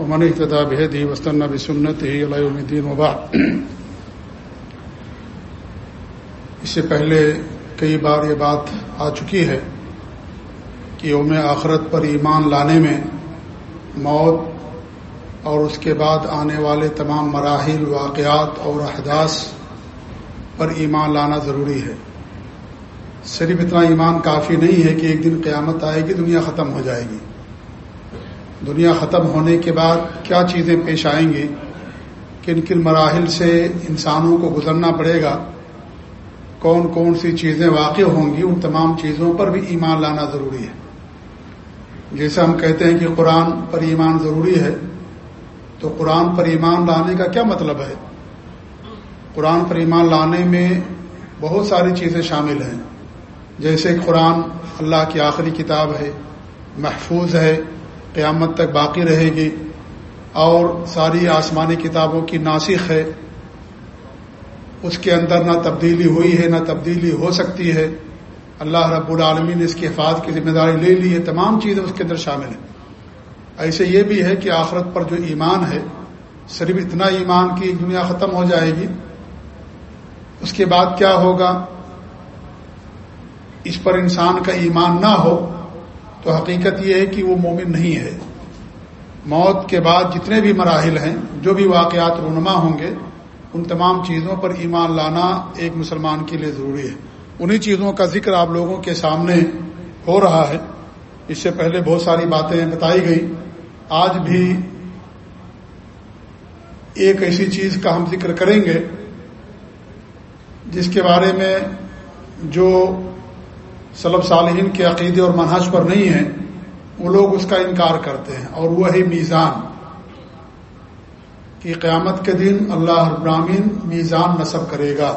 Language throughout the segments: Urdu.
ومن اهتدى بهديه واستنى بسنته الى يوم الدين وبعد. اس سے پہلے کئی بار یہ بات آ چکی ہے کہ یوم آخرت پر ایمان لانے میں موت اور اس کے بعد آنے والے تمام مراحل، واقعات اور احداث پر ایمان لانا ضروری ہے۔ صرف اتنا ایمان کافی نہیں ہے کہ ایک دن قیامت آئے گی، دنیا ختم ہو جائے گی۔ دنیا ختم ہونے کے بعد کیا چیزیں پیش آئیں گی؟ کن کن مراحل سے انسانوں کو گزرنا پڑے گا؟ کون کون سی چیزیں واقع ہوں گی؟ ان تمام چیزوں پر بھی ایمان لانا ضروری ہے۔ جیسے ہم کہتے ہیں کہ قرآن پر ایمان ضروری ہے، تو قرآن پر ایمان لانے کا کیا مطلب ہے؟ قرآن پر ایمان لانے میں بہت ساری چیزیں شامل ہیں۔ جیسے قرآن اللہ کی آخری کتاب ہے، محفوظ ہے قیامت تک باقی رہے گی اور ساری آسمانی کتابوں کی ناسخ ہے۔ اس کے اندر نہ تبدیلی ہوئی ہے، نہ تبدیلی ہو سکتی ہے۔ اللہ رب العالمین نے اس کی حفاظت کی ذمہ داری لے لی ہے۔ تمام چیزیں اس کے اندر شامل ہیں۔ ایسے یہ بھی ہے کہ آخرت پر جو ایمان ہے، صرف اتنا ایمان کی دنیا ختم ہو جائے گی۔ اس کے بعد کیا ہوگا؟ اس پر انسان کا ایمان نہ ہو۔ تو حقیقت یہ ہے کہ وہ مومن نہیں ہے۔ موت کے بعد جتنے بھی مراحل ہیں، جو بھی واقعات رونما ہوں گے، ان تمام چیزوں پر ایمان لانا ایک مسلمان کے لیے ضروری ہے۔ انہی چیزوں کا ذکر آپ لوگوں کے سامنے ہو رہا ہے۔ اس سے پہلے بہت ساری باتیں بتائی گئی آج بھی ایک ایسی چیز کا ہم ذکر کریں گے، جس کے بارے میں جو سلب صالحین کے عقیدے اور منحج پر نہیں ہیں، وہ لوگ اس کا انکار کرتے ہیں، اور وہ ہے میزان کہ قیامت کے دن اللہ ابراہین میزان نصب کرے گا۔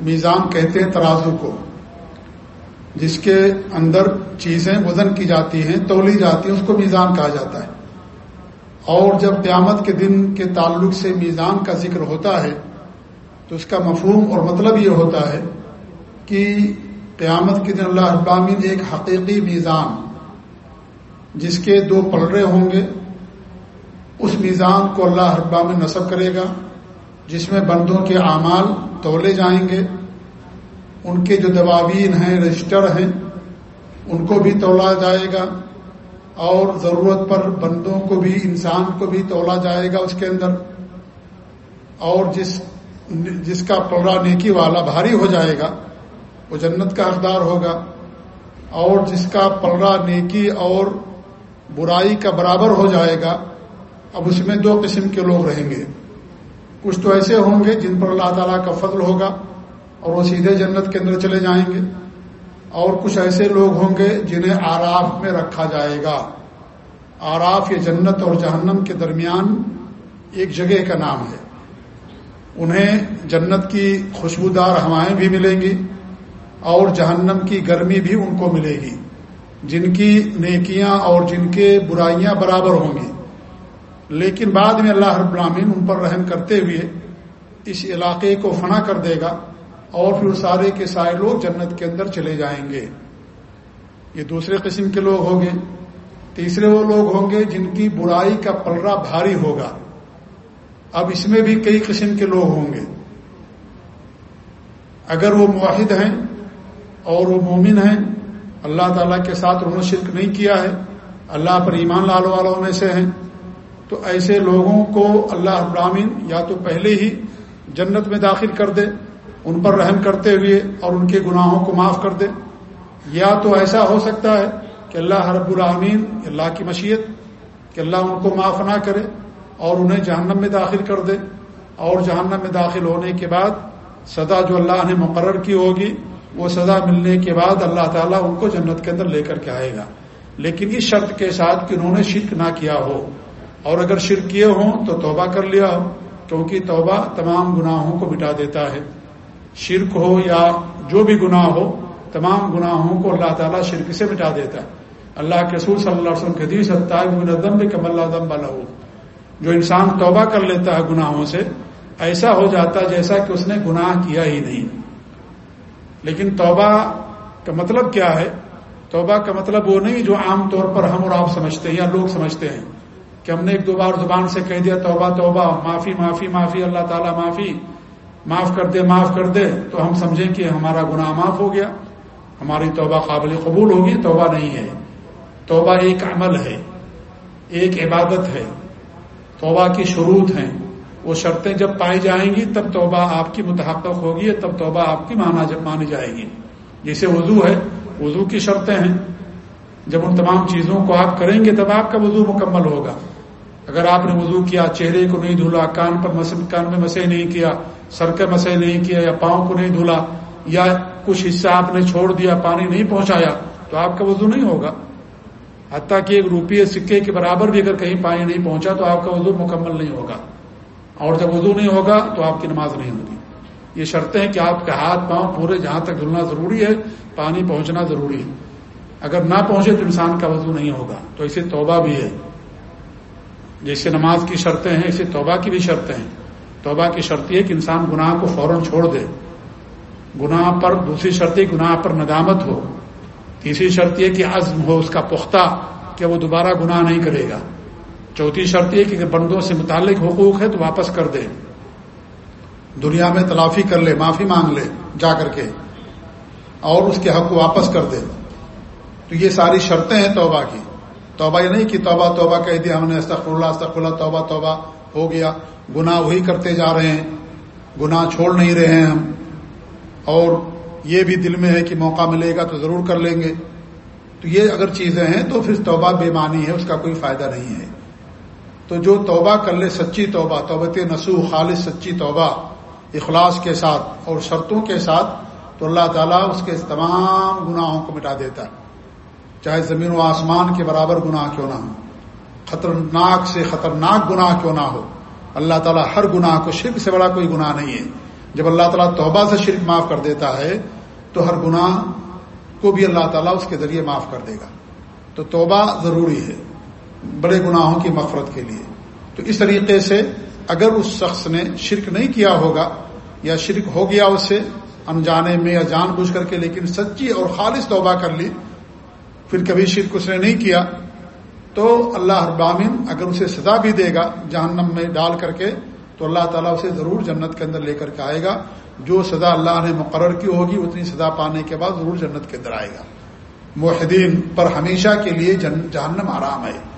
میزان کہتے ہیں ترازو کو، جس کے اندر چیزیں وزن کی جاتی ہیں تولی جاتی ہیں، اس کو میزان کہا جاتا ہے۔ اور جب قیامت کے دن کے تعلق سے میزان کا ذکر ہوتا ہے، تو اس کا مفہوم اور مطلب یہ ہوتا ہے کہ قیامت کے دن اللہ ابامین ایک حقیقی میزان جس کے دو پلڑے ہوں گے، اس میزان کو اللہ ابامن نصب کرے گا، جس میں بندوں کے اعمال تولے جائیں گے، ان کے جو دواوین ہیں، رجسٹر ہیں، ان کو بھی تولا جائے گا اور ضرورت پر بندوں کو بھی، انسان کو بھی تولا جائے گا اس کے اندر اور جس جس کا پلڑا نیکی والا، بھاری ہو جائے گا وہ جنت کا حقدار ہوگا۔ اور جس کا پلڑا نیکی اور برائی کا برابر ہو جائے گا، اب اس میں دو قسم کے لوگ رہیں گے۔ کچھ تو ایسے ہوں گے جن پر اللہ تعالیٰ کا فضل ہوگا اور وہ سیدھے جنت کے اندر چلے جائیں گے۔ اور کچھ ایسے لوگ ہوں گے جنہیں آراف میں رکھا جائے گا۔ آراف یہ جنت اور جہنم کے درمیان ایک جگہ کا نام ہے۔ انہیں جنت کی خوشبودار ہوائیں بھی ملیں گی۔ اور جہنم کی گرمی بھی ان کو ملے گی۔ جن کی نیکیاں اور جن کے برائیاں برابر ہوں گی۔ لیکن بعد میں اللہ رب العالمین ان پر رحم کرتے ہوئے اس علاقے کو فنا کر دے گا اور پھر سارے کے سارے لوگ جنت کے اندر چلے جائیں گے۔ یہ دوسرے قسم کے لوگ ہوں گے۔ تیسرے وہ لوگ ہوں گے جن کی برائی کا پلڑا بھاری ہوگا۔ اب اس میں بھی کئی قسم کے لوگ ہوں گے۔ اگر وہ معاہد ہیں اور وہ مومن ہیں، اللہ تعالیٰ کے ساتھ انہوں نے شرک نہیں کیا ہے، اللہ پر ایمان لال والوں میں سے ہیں۔ تو ایسے لوگوں کو اللہ ابراہین یا تو پہلے ہی جنت میں داخل کر دے، ان پر رحم کرتے ہوئے اور ان کے گناہوں کو معاف کر دے۔ یا تو ایسا ہو سکتا ہے کہ اللہ رب العامین اللہ کی مشیت، کہ اللہ ان کو معاف نہ کرے اور انہیں جہنم میں داخل کر دے۔ اور جہنم میں داخل ہونے کے بعد سدا جو اللہ نے مقرر کی ہوگی وہ سزا ملنے کے بعد اللہ تعالیٰ ان کو جنت کے اندر لے کر کے آئے گا۔ لیکن اس شرط کے ساتھ کہ انہوں نے شرک نہ کیا ہو۔ اور اگر شرک کیے ہوں تو توبہ کر لیا ہو، کیونکہ توبہ تمام گناہوں کو مٹا دیتا ہے۔ شرک ہو یا جو بھی گناہ ہو، تمام گناہوں کو اللہ تعالیٰ شرک سے مٹا دیتا ہے۔ اللہ کے سور صلی اللہ علیہ وسلم حدیث دم کم اللہ دم بلا جو انسان توبہ کر لیتا ہے گناہوں سے، ایسا ہو جاتا جیسا کہ اس نے گناہ کیا ہی نہیں۔ لیکن توبہ کا مطلب کیا ہے؟ توبہ کا مطلب وہ نہیں جو عام طور پر ہم اور آپ سمجھتے ہیں یا لوگ سمجھتے ہیں کہ ہم نے ایک دو بار زبان سے کہہ دیا، توبہ توبہ، معافی معافی معافی، اللہ تعالیٰ معافی، معاف کر دے، معاف کر دے، تو ہم سمجھیں کہ ہمارا گناہ معاف ہو گیا، ہماری توبہ قابل قبول ہوگی، توبہ نہیں ہے۔ توبہ ایک عمل ہے، ایک عبادت ہے، توبہ کی شروط ہیں۔ وہ شرطیں جب پائی جائیں گی، تب توبہ آپ کی متحقق ہوگی، تب توبہ آپ کی مانا مانی جائے گی۔ جیسے وضو ہے، وضو کی شرطیں ہیں۔ جب ان تمام چیزوں کو آپ کریں گے، تب آپ کا وضو مکمل ہوگا۔ اگر آپ نے وضو کیا، چہرے کو نہیں دھولا، کان پر کان میں مسے نہیں کیا، سر کے مسے نہیں کیا یا پاؤں کو نہیں دھولا یا کچھ حصہ آپ نے چھوڑ دیا، پانی نہیں پہنچایا، تو آپ کا وضو نہیں ہوگا۔ حتیٰ کہ ایک روپیے سکے کے برابر بھی اگر کہیں پانی نہیں پہنچا، تو آپ کا وضو مکمل نہیں ہوگا۔ اور جب وضو نہیں ہوگا تو آپ کی نماز نہیں ہوگی۔ یہ شرطیں ہیں کہ آپ کا ہاتھ پاؤں پورے جہاں تک دھلنا ضروری ہے، پانی پہنچنا ضروری ہے۔ اگر نہ پہنچے تو انسان کا وضو نہیں ہوگا۔ تو اسے توبہ بھی ہے۔ جیسے نماز کی شرطیں ہیں، اسے توبہ کی بھی شرطیں ہیں۔ توبہ کی شرط یہ کہ انسان گناہ کو فوراً چھوڑ دے۔ گناہ پر دوسری شرط گناہ پر ندامت ہو۔ تیسری شرط یہ کہ عزم ہو اس کا پختہ کہ وہ دوبارہ گناہ نہیں کرے گا۔ چوتھی شرط یہ کہ بندوں سے متعلق حقوق ہے تو واپس کر دے دنیا میں تلافی کر لے، معافی مانگ لے، جا کر کے۔ اور اس کے حق کو واپس کر دے تو یہ ساری شرطیں ہیں توبہ کی۔ توبہ یہ نہیں کہ توبہ توبہ کہہ دیا ہم نے استخر اللہ استخر اللہ، توبہ توبہ ہو گیا۔ گناہ وہی کرتے جا رہے ہیں۔ گناہ چھوڑ نہیں رہے ہیں ہم۔ اور یہ بھی دل میں ہے کہ موقع ملے گا تو ضرور کر لیں گے۔ تو یہ اگر چیزیں ہیں تو پھر توبہ بے معنی ہے، اس کا کوئی فائدہ نہیں ہے۔ تو جو توبہ کر لے سچی توبہ، توبت نسو، خالص سچی توبہ، اخلاص کے ساتھ اور شرطوں کے ساتھ، تو اللہ تعالیٰ اس کے تمام گناہوں کو مٹا دیتا ہے۔ چاہے زمین و آسمان کے برابر گناہ کیوں نہ ہو خطرناک سے خطرناک گناہ کیوں نہ ہو، اللہ تعالیٰ ہر گناہ کو شرک سے بڑا کوئی گناہ نہیں ہے۔ جب اللہ تعالیٰ توبہ سے شرک معاف کر دیتا ہے، تو ہر گناہ کو بھی اللہ تعالیٰ اس کے ذریعے معاف کر دے گا۔ تو توبہ ضروری ہے۔ بڑے گناہوں کی مفرت کے لیے۔ تو اس طریقے سے اگر اس شخص نے شرک نہیں کیا ہوگا یا شرک ہو گیا اس سے انجانے میں یا جان بوجھ کر کے لیکن سچی اور خالص توبہ کر لی، پھر کبھی شرک اس نے نہیں کیا، تو اللہ ابامن اگر اسے سزا بھی دے گا جہنم میں ڈال کر کے، تو اللہ تعالیٰ اسے ضرور جنت کے اندر لے کر کے آئے گا۔ جو سزا اللہ نے مقرر کی ہوگی، اتنی سزا پانے کے بعد ضرور جنت کے اندر آئے گا۔ موحدین پر ہمیشہ کے لیے جہنم آرام ہے۔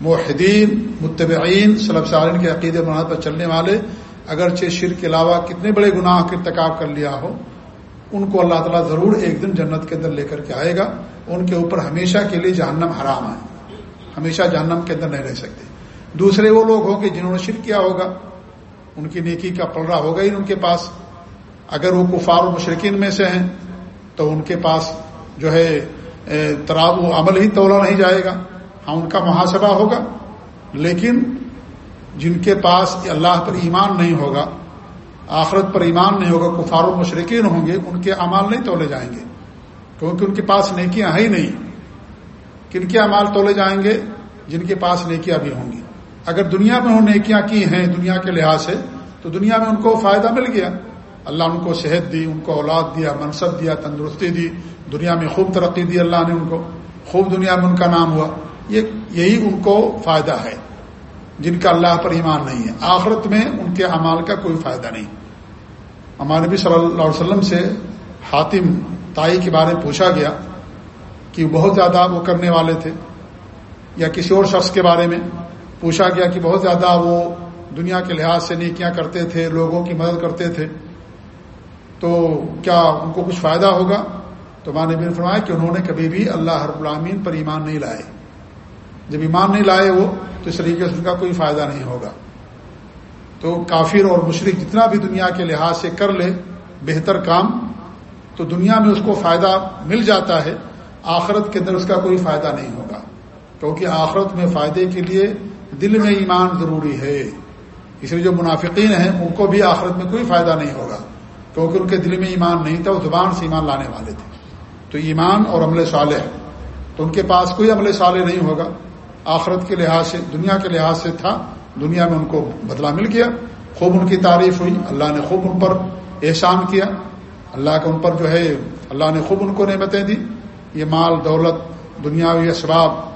موحدین، متبعین صلب سالین کے عقید مراد پر چلنے والے، اگرچہ شر کے علاوہ کتنے بڑے گناہ کا ارتکاب کر لیا ہو، ان کو اللہ تعالیٰ ضرور ایک دن جنت کے اندر لے کر کے آئے گا۔ ان کے اوپر ہمیشہ کے لیے جہنم حرام ہے۔ ہمیشہ جہنم کے اندر نہیں رہ سکتے۔ دوسرے وہ لوگ ہوں گے جنہوں نے شرک کیا ہوگا۔ ان کی نیکی کا پلڑا ہوگا ہی ان کے پاس۔ اگر وہ کفار و مشرقین میں سے ہیں، تو ان کے پاس جو ہے تراب و عمل ہی تولا نہیں جائے گا۔ ہاں ان کا محاسبہ ہوگا، لیکن جن کے پاس اللہ پر ایمان نہیں ہوگا، آخرت پر ایمان نہیں ہوگا، کفار و مشرقین ہوں گے، ان کے امال نہیں تولے جائیں گے۔ کیونکہ ان کے پاس نیکیاں ہیں ہی نہیں۔ کن کے امال تولے جائیں گے؟ جن کے پاس نیکیاں بھی ہوں گی۔ اگر دنیا میں انہوں نیکیاں کی ہیں، دنیا کے لحاظ سے، تو دنیا میں ان کو فائدہ مل گیا۔ اللہ ان کو صحت دی، ان کو اولاد دیا منصب دیا، تندرستی دی۔ دنیا میں خوب ترقی دی اللہ نے ان کو۔ خوب دنیا میں ان کا نام ہوا۔ یہ یہی ان کو فائدہ ہے، جن کا اللہ پر ایمان نہیں ہے۔ آخرت میں ان کے امال کا کوئی فائدہ نہیں۔ ہمارے نبی صلی اللہ علیہ وسلم سے حاتم تائی کے بارے میں پوچھا گیا کہ بہت زیادہ وہ کرنے والے تھے، یا کسی اور شخص کے بارے میں پوچھا گیا کہ بہت زیادہ وہ دنیا کے لحاظ سے نیکیاں کرتے تھے، لوگوں کی مدد کرتے تھے، تو کیا ان کو کچھ فائدہ ہوگا؟ تو ماں نے بھی فرمایا کہ انہوں نے کبھی بھی اللہ ہر العامین پر ایمان نہیں لائے۔ جب ایمان نہیں لائے وہ، تو اس طریقے سے ان کا کوئی فائدہ نہیں ہوگا۔ تو کافر اور مشرق جتنا بھی دنیا کے لحاظ سے کر لے، بہتر کام، تو دنیا میں اس کو فائدہ مل جاتا ہے، آخرت کے اندر اس کا کوئی فائدہ نہیں ہوگا۔ کیونکہ آخرت میں فائدے کے لیے دل میں ایمان ضروری ہے۔ اس لیے جو منافقین ہیں، ان کو بھی آخرت میں کوئی فائدہ نہیں ہوگا۔ کیونکہ ان کے دل میں ایمان نہیں تھا، وہ زبان سے ایمان لانے والے تھے۔ تو ایمان اور عمل صالح، تو ان کے پاس کوئی عمل صالح نہیں ہوگا۔ آخرت کے لحاظ سے، دنیا کے لحاظ سے تھا، دنیا میں ان کو بدلہ مل گیا، خوب ان کی تعریف ہوئی، اللہ نے خوب ان پر احسان کیا، اللہ کے ان پر جو ہے، اللہ نے خوب ان کو نعمتیں دی، یہ مال، دولت، دنیاوی اسباب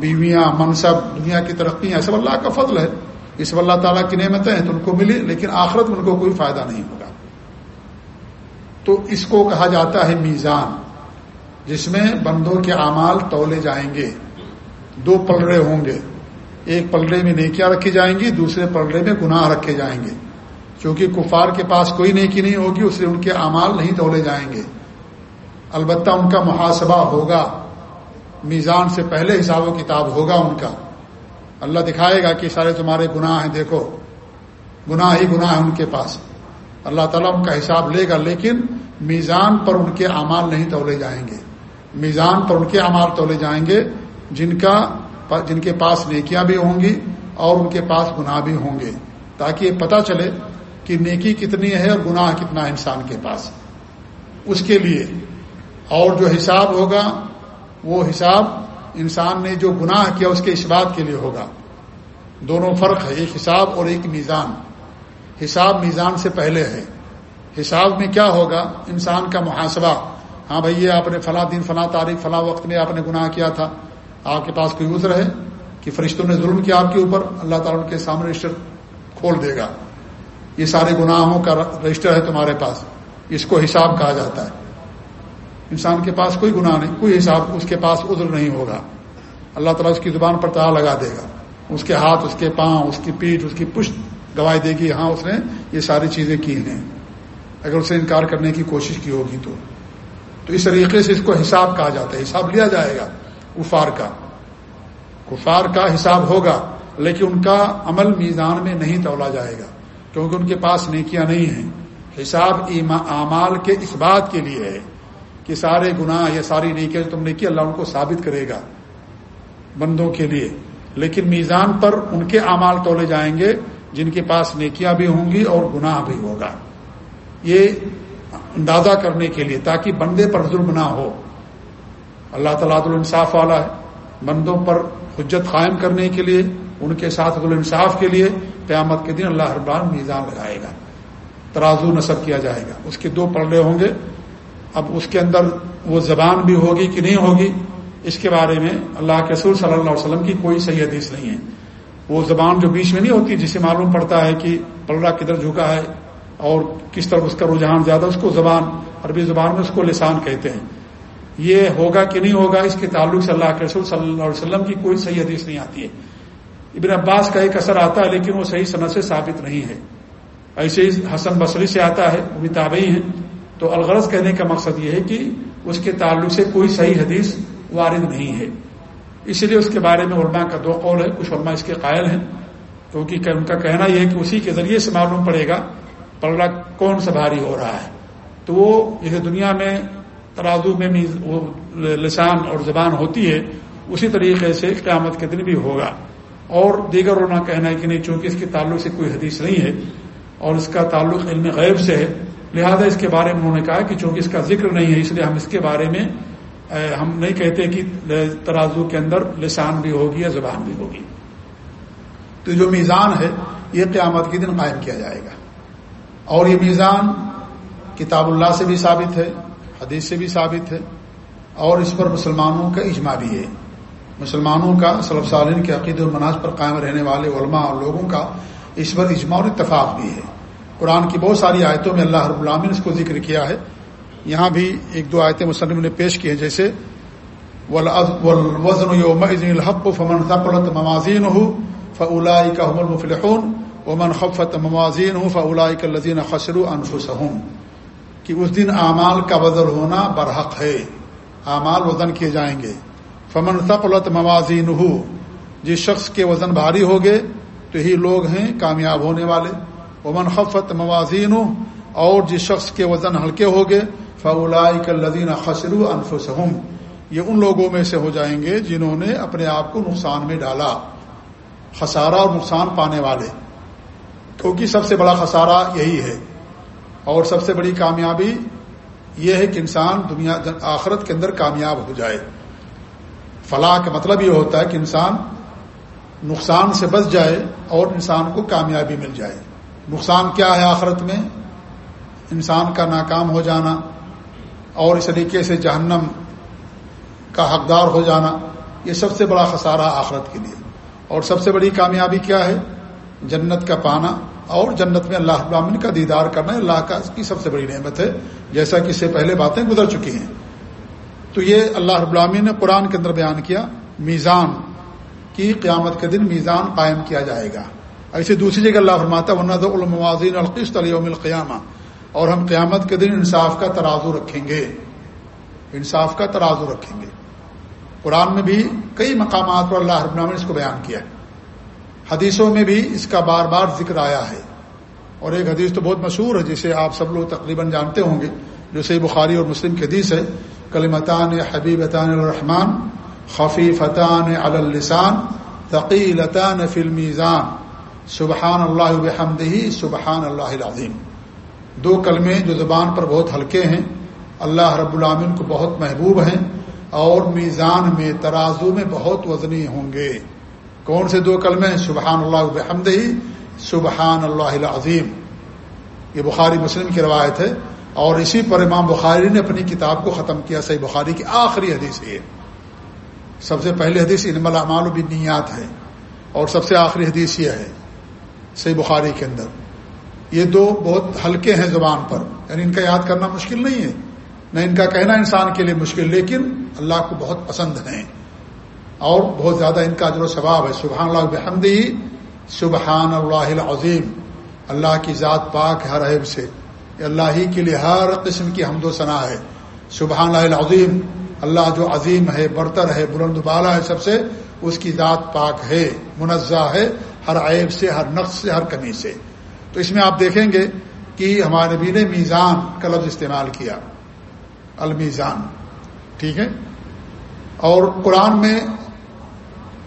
بیویاں، منصب، دنیا کی ترقیاں سب اللہ کا فضل ہے۔ اس اللہ تعالیٰ کی نعمتیں ہیں، تو ان کو ملی، لیکن آخرت میں ان کو کوئی فائدہ نہیں ہوگا۔ تو اس کو کہا جاتا ہے میزان، جس میں بندوں کے اعمال تولے جائیں گے۔ دو پلڑے ہوں گے۔ ایک پلڑے میں نیکیاں رکھی جائیں گی، دوسرے پلڑے میں گناہ رکھے جائیں گے۔ کیونکہ کفار کے پاس کوئی نیکی نہیں ہوگی، اس لیے ان کے اعمال نہیں تولے جائیں گے۔ البتہ ان کا محاسبہ ہوگا۔ میزان سے پہلے حساب و کتاب ہوگا ان کا۔ اللہ دکھائے گا کہ سارے تمہارے گناہ ہیں، دیکھو۔ گناہ ہی گناہ ہے ان کے پاس۔ اللہ تعالیٰ ان کا حساب لے گا، لیکن میزان پر ان کے اعمال نہیں تولے جائیں گے۔ میزان پر ان کے اعمال تولے جائیں گے۔ جن کا جن کے پاس نیکیاں بھی ہوں گی اور ان کے پاس گناہ بھی ہوں گے۔ تاکہ یہ پتہ چلے کہ نیکی کتنی ہے اور گناہ کتنا ہے انسان کے پاس۔ اس کے لیے اور جو حساب ہوگا، وہ حساب انسان نے جو گناہ کیا اس کے اس بات کے لیے ہوگا۔ دونوں فرق ہے، ایک حساب اور ایک میزان۔ حساب میزان سے پہلے ہے۔ حساب میں کیا ہوگا؟ انسان کا محاسبہ۔ ہاں بھائی آپ نے فلاں دن، فلاں تاریخ، فلاں وقت میں آپ نے گناہ کیا تھا۔ آپ کے پاس کوئی عذر ہے کہ فرشتوں نے ظلم کیا آپ کے اوپر؟ اللہ تعالیٰ کے سامنے رجسٹر کھول دے گا۔ یہ سارے گناہوں کا رجسٹر ہے تمہارے پاس۔ اس کو حساب کہا جاتا ہے۔ انسان کے پاس کوئی گناہ نہیں، کوئی حساب اس کے پاس عذر نہیں ہوگا۔ اللہ تعالیٰ اس کی زبان پر تلا لگا دے گا۔ اس کے ہاتھ، اس کے پاؤں، اس کی پیٹھ، اس کی پشت گواہی دے گی ہاں اس نے یہ ساری چیزیں کی ہیں۔ اگر اسے انکار کرنے کی کوشش کی ہوگی تو۔ تو اس طریقے سے اس کو حساب کہا جاتا ہے۔ حساب لیا جائے گا۔ کفار کا۔ کفار کا حساب ہوگا، لیکن ان کا عمل میزان میں نہیں تولا جائے گا، کیونکہ ان کے پاس نیکیاں نہیں ہیں۔ حساب اعمال کے اس بات کے لیے ہے کہ سارے گناہ یا ساری نیکیاں تم نے کی اللہ ان کو ثابت کرے گا بندوں کے لیے۔ لیکن میزان پر ان کے اعمال تولے جائیں گے، جن کے پاس نیکیاں بھی ہوں گی اور گناہ بھی ہوگا۔ یہ اندازہ کرنے کے لیے، تاکہ بندے پر ظلم نہ ہو۔ اللہ تعالیٰ الانصاف والا ہے۔ بندوں پر حجت قائم کرنے کے لیے، ان کے ساتھ الانصاف کے لیے قیامت کے دن اللہ اربان میزان لگائے گا۔ ترازو نصب کیا جائے گا۔ اس کے دو پلڑے ہوں گے۔ اب اس کے اندر وہ زبان بھی ہوگی کہ نہیں ہوگی، اس کے بارے میں اللہ کے رسول صلی اللہ علیہ وسلم کی کوئی صحیح حدیث نہیں ہے۔ وہ زبان جو بیچ میں نہیں ہوتی، جسے معلوم پڑتا ہے کہ پلڑا کدھر جھکا ہے اور کس طرح اس کا رجحان زیادہ، اس کو زبان، عربی زبان میں اس کو لسان کہتے ہیں۔ یہ ہوگا کہ نہیں ہوگا، اس کے تعلق سے اللہ کے رسول صلی اللہ علیہ وسلم کی کوئی صحیح حدیث نہیں آتی ہے۔ ابن عباس کا ایک اثر آتا ہے، لیکن وہ صحیح صنعت سے ثابت نہیں ہے۔ ایسے ہی حسن بصری سے آتا ہے، وہ بھی تابعی ہیں۔ تو الغرض کہنے کا مقصد یہ ہے کہ اس کے تعلق سے کوئی صحیح حدیث وارد نہیں ہے۔ اس لیے اس کے بارے میں علماء کا دو قول ہے کچھ علماء اس کے قائل ہیں۔ کیونکہ ان کا کہنا یہ ہے کہ اسی کے ذریعے سے معلوم پڑے گا، پلڑا کون سا بھاری ہو رہا ہے۔ تو وہ جیسے دنیا میں ترازو میں لسان اور زبان ہوتی ہے، اسی طریقے سے قیامت کے دن بھی ہوگا۔ اور دیگر علماء کہنا ہے کہ نہیں، چونکہ اس کے تعلق سے کوئی حدیث نہیں ہے اور اس کا تعلق علم غیب سے ہے، لہذا اس کے بارے میں انہوں نے کہا کہ چونکہ اس کا ذکر نہیں ہے، اس لیے ہم اس کے بارے میں ہم نہیں کہتے کہ ترازو کے اندر لسان بھی ہوگی یا زبان بھی ہوگی۔ تو جو میزان ہے، یہ قیامت کے دن قائم کیا جائے گا۔ اور یہ میزان کتاب اللہ سے بھی ثابت ہے حدیث سے بھی ثابت ہے اور اس پر مسلمانوں کا اجماع بھی ہے۔ مسلمانوں کا صلب سالین کے عقید المناج پر قائم رہنے والے علماء اور لوگوں کا اس پر اجماع اور اتفاق بھی ہے۔ قرآن کی بہت ساری آیتوں میں اللہ رب العالمین نے اس کو ذکر کیا ہے۔ یہاں بھی ایک دو آیتیں مسلم نے پیش کی ہیں، جیسے وزن الحق فمن ثقلت موازین ہو فلائی کا حمل مفلحون ومن خفت موازین ہوں فلائی کا لذین خسرو انفسہم کہ اس دن اعمال کا وزن ہونا برحق ہے۔ اعمال وزن کیے جائیں گے۔ فمن ثقلت موازین ہو جس شخص کے وزن بھاری ہوگے، تو یہی لوگ ہیں کامیاب ہونے والے۔ ومن خفت موازین اور جس شخص کے وزن ہلکے ہو گئے فلائی لدین خسرو انفسہم یہ ان لوگوں میں سے ہو جائیں گے جنہوں نے اپنے آپ کو نقصان میں ڈالا، خسارہ اور نقصان پانے والے۔ کیونکہ سب سے بڑا خسارہ یہی ہے۔ اور سب سے بڑی کامیابی یہ ہے کہ انسان دنیا آخرت کے اندر کامیاب ہو جائے۔ فلاح کا مطلب یہ ہوتا ہے کہ انسان نقصان سے بچ جائے اور انسان کو کامیابی مل جائے۔ نقصان کیا ہے آخرت میں؟ انسان کا ناکام ہو جانا اور اس طریقے سے جہنم کا حقدار ہو جانا، یہ سب سے بڑا خسارہ آخرت کے لیے۔ اور سب سے بڑی کامیابی کیا ہے؟ جنت کا پانا۔ اور جنت میں اللہ ابراہین کا دیدار کرنا اللہ کا کی سب سے بڑی نعمت ہے۔ جیسا کہ اس سے پہلے باتیں گزر چکی ہیں۔ تو یہ اللہ ابراہین نے قرآن کے اندر بیان کیا، میزان کی قیامت کے دن میزان قائم کیا جائے گا۔ ایسے دوسری جگہ اللہ فرماتا ورنہ تو الموازین القست علیہم القیامہ اور ہم قیامت کے دن انصاف کا ترازو رکھیں گے۔ انصاف کا ترازو رکھیں گے۔ قرآن میں بھی کئی مقامات پر اللہ رب نے اس کو بیان کیا ہے۔ حدیثوں میں بھی اس کا بار بار ذکر آیا ہے۔ اور ایک حدیث تو بہت مشہور ہے جسے آپ سب لوگ تقریباً جانتے ہوں گے، جو صحیح بخاری اور مسلم کی حدیث ہے۔ کلیمتان حبیب الرحمان خفیفتان السان ثقیلتان فی المیزان۔ سبحان اللہ بحمدہ سبحان اللہ العظیم۔ دو کلمے جو زبان پر بہت ہلکے ہیں، اللہ رب العامن کو بہت محبوب ہیں اور میزان میں، ترازو میں بہت وزنی ہوں گے۔ کون سے دو کلمے ہیں؟ سبحان اللہ بحمد ہی سبحان اللہ العظیم. یہ بخاری مسلم کی روایت ہے اور اسی پر امام بخاری نے اپنی کتاب کو ختم کیا، صحیح بخاری کی آخری حدیث یہ سب سے پہلی حدیث علم العمال بنیات ہے اور سب سے آخری حدیث یہ ہے، صحیح بخاری کے اندر۔ یہ دو بہت ہلکے ہیں زبان پر یعنی ان کا یاد کرنا مشکل نہیں ہے، نہ ان کا کہنا انسان کے لیے مشکل، لیکن اللہ کو بہت پسند ہیں۔ اور بہت زیادہ ان کا جو ثواب ہے۔ سبحان اللہ بحمدی سبحان اللہ العظیم۔ اللہ کی ذات پاک ہر عیب سے۔ اللہ ہی کے لیے ہر قسم کی حمد و ثناء ہے۔ سبحان اللہ العظیم۔ اللہ جو عظیم ہے، برتر ہے، بلند بالا ہے سب سے، اس کی ذات پاک ہے، منزہ ہے، ہر عیب سے، ہر نقص سے، ہر کمی سے۔ تو اس میں آپ دیکھیں گے کہ ہمارے نبی نے میزان کا لفظ استعمال کیا۔ المیزان۔ ٹھیک ہے؟ اور قرآن میں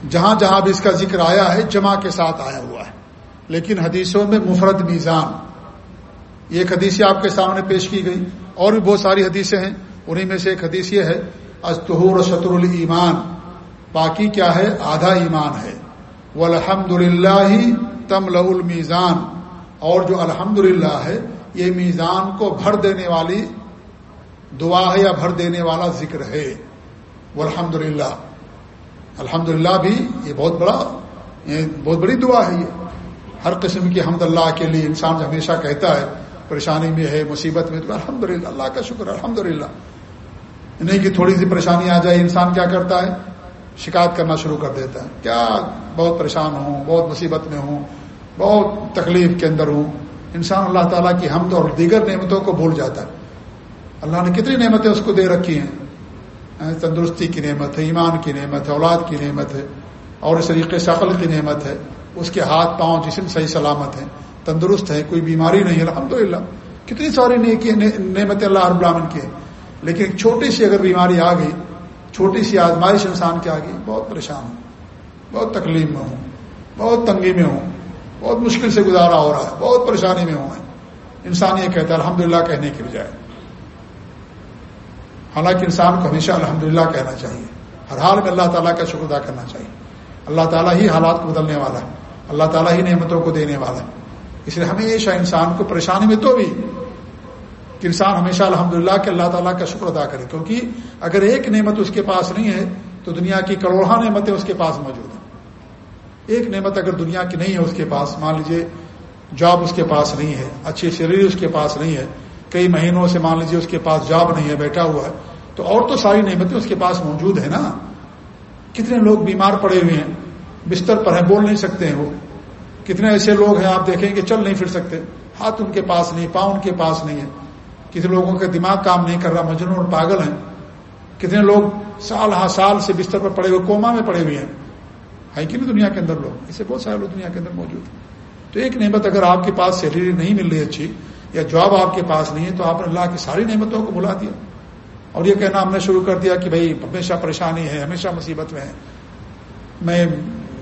جہاں جہاں بھی اس کا ذکر آیا ہے، جمع کے ساتھ آیا ہوا ہے۔ لیکن حدیثوں میں مفرد میزان، یہ ایک حدیث آپ کے سامنے پیش کی گئی۔ اور بھی بہت ساری حدیثیں ہیں انہیں میں سے ایک حدیث یہ ہے استحور شطر المان باقی کیا ہے؟ آدھا ایمان ہے۔ وہ الحمد للہ تم المیزان۔ اور جو الحمد ہے، یہ میزان کو بھر دینے والی دعا ہے یا بھر دینے والا ذکر ہے۔ وہ الحمد للہ الحمد بھی یہ بہت بڑا، یہ بہت بڑی دعا ہے یہ۔ ہر قسم کی حمد اللہ کے لیے انسان ہمیشہ کہتا ہے، پریشانی میں ہے، مصیبت میں تو الحمد اللہ کا شکر الحمد للہ نہیں کہ تھوڑی سی پریشانی آ جائے، انسان کیا کرتا ہے؟ شکایت کرنا شروع کر دیتا ہے۔ کیا بہت پریشان ہوں، بہت مصیبت میں ہوں، بہت تکلیف کے اندر ہوں۔ انسان اللہ تعالیٰ کی حمد اور دیگر نعمتوں کو بھول جاتا ہے۔ اللہ نے کتنی نعمتیں اس کو دے رکھی ہیں۔ تندرستی کی نعمت ہے، ایمان کی نعمت ہے، اولاد کی نعمت ہے، اور اس طریقے سے عقل کی نعمت ہے، اس کے ہاتھ پاؤں جسم صحیح سلامت ہیں، تندرست ہے کوئی بیماری نہیں ہے الحمد للہ کتنی ساری نعمتیں اللہ رب العالمین کی لیکن ایک چھوٹی سی اگر بیماری آ گئی، چھوٹی سی آزمائش انسان کی آ گئی، بہت پریشان ہوں، بہت تکلیف میں ہوں، بہت تنگی میں ہوں، بہت مشکل سے گزارا ہو رہا ہے، بہت پریشانی میں ہوں انسان یہ کہتا ہے الحمد کہنے کی بجائے۔ حالانکہ انسان کو ہمیشہ الحمد کہنا چاہیے۔ ہر حال میں اللہ تعالیٰ کا شکر ادا کرنا چاہیے۔ اللہ تعالیٰ ہی حالات کو بدلنے والا ہے۔ اللہ تعالیٰ ہی نعمتوں کو دینے والا ہے۔ اس لیے ہمیشہ انسان کو پریشانی میں تو بھی کہ انسان ہمیشہ الحمد للہ کہ اللہ تعالیٰ کا شکر ادا کرے۔ کیونکہ اگر ایک نعمت اس کے پاس نہیں ہے، تو دنیا کی کروڑہ نعمتیں اس کے پاس موجود ہیں۔ ایک نعمت اگر دنیا کی نہیں ہے اس کے پاس، مان لیجیے جاب اس کے پاس نہیں ہے اچھی شریر اس کے پاس نہیں ہے کئی مہینوں سے مان لیجیے اس کے پاس جاب نہیں ہے، بیٹھا ہوا ہے، تو اور تو ساری نعمتیں اس کے پاس موجود ہے نا۔ کتنے لوگ بیمار پڑے ہوئے ہیں، بستر پر ہیں، بول نہیں سکتے ہیں وہ۔ کتنے ایسے لوگ ہیں، آپ دیکھیں کہ چل نہیں پھر سکتے۔ ہاتھ ان کے پاس نہیں، پاؤں ان کے پاس نہیں ہے کتنے لوگوں کا دماغ کام نہیں کر رہا، مجنون اور پاگل ہیں۔ کتنے لوگ سال ہاں سال سے بستر پر پڑے ہوئے، کوما میں پڑے ہوئے ہیں۔ ہے کہ نہیں دنیا کے اندر لوگ؟ اسے بہت سارے لوگ دنیا کے اندر موجود ہیں۔ تو ایک نعمت اگر آپ کے پاس سیلری نہیں مل رہی اچھی یا جاب آپ کے پاس نہیں ہے تو آپ نے اللہ کی ساری نعمتوں کو بلا دیا۔ اور یہ کہنا ہم نے شروع کر دیا کہ بھائی، ہمیشہ پریشانی ہے، ہمیشہ مصیبت میں ہے۔ میں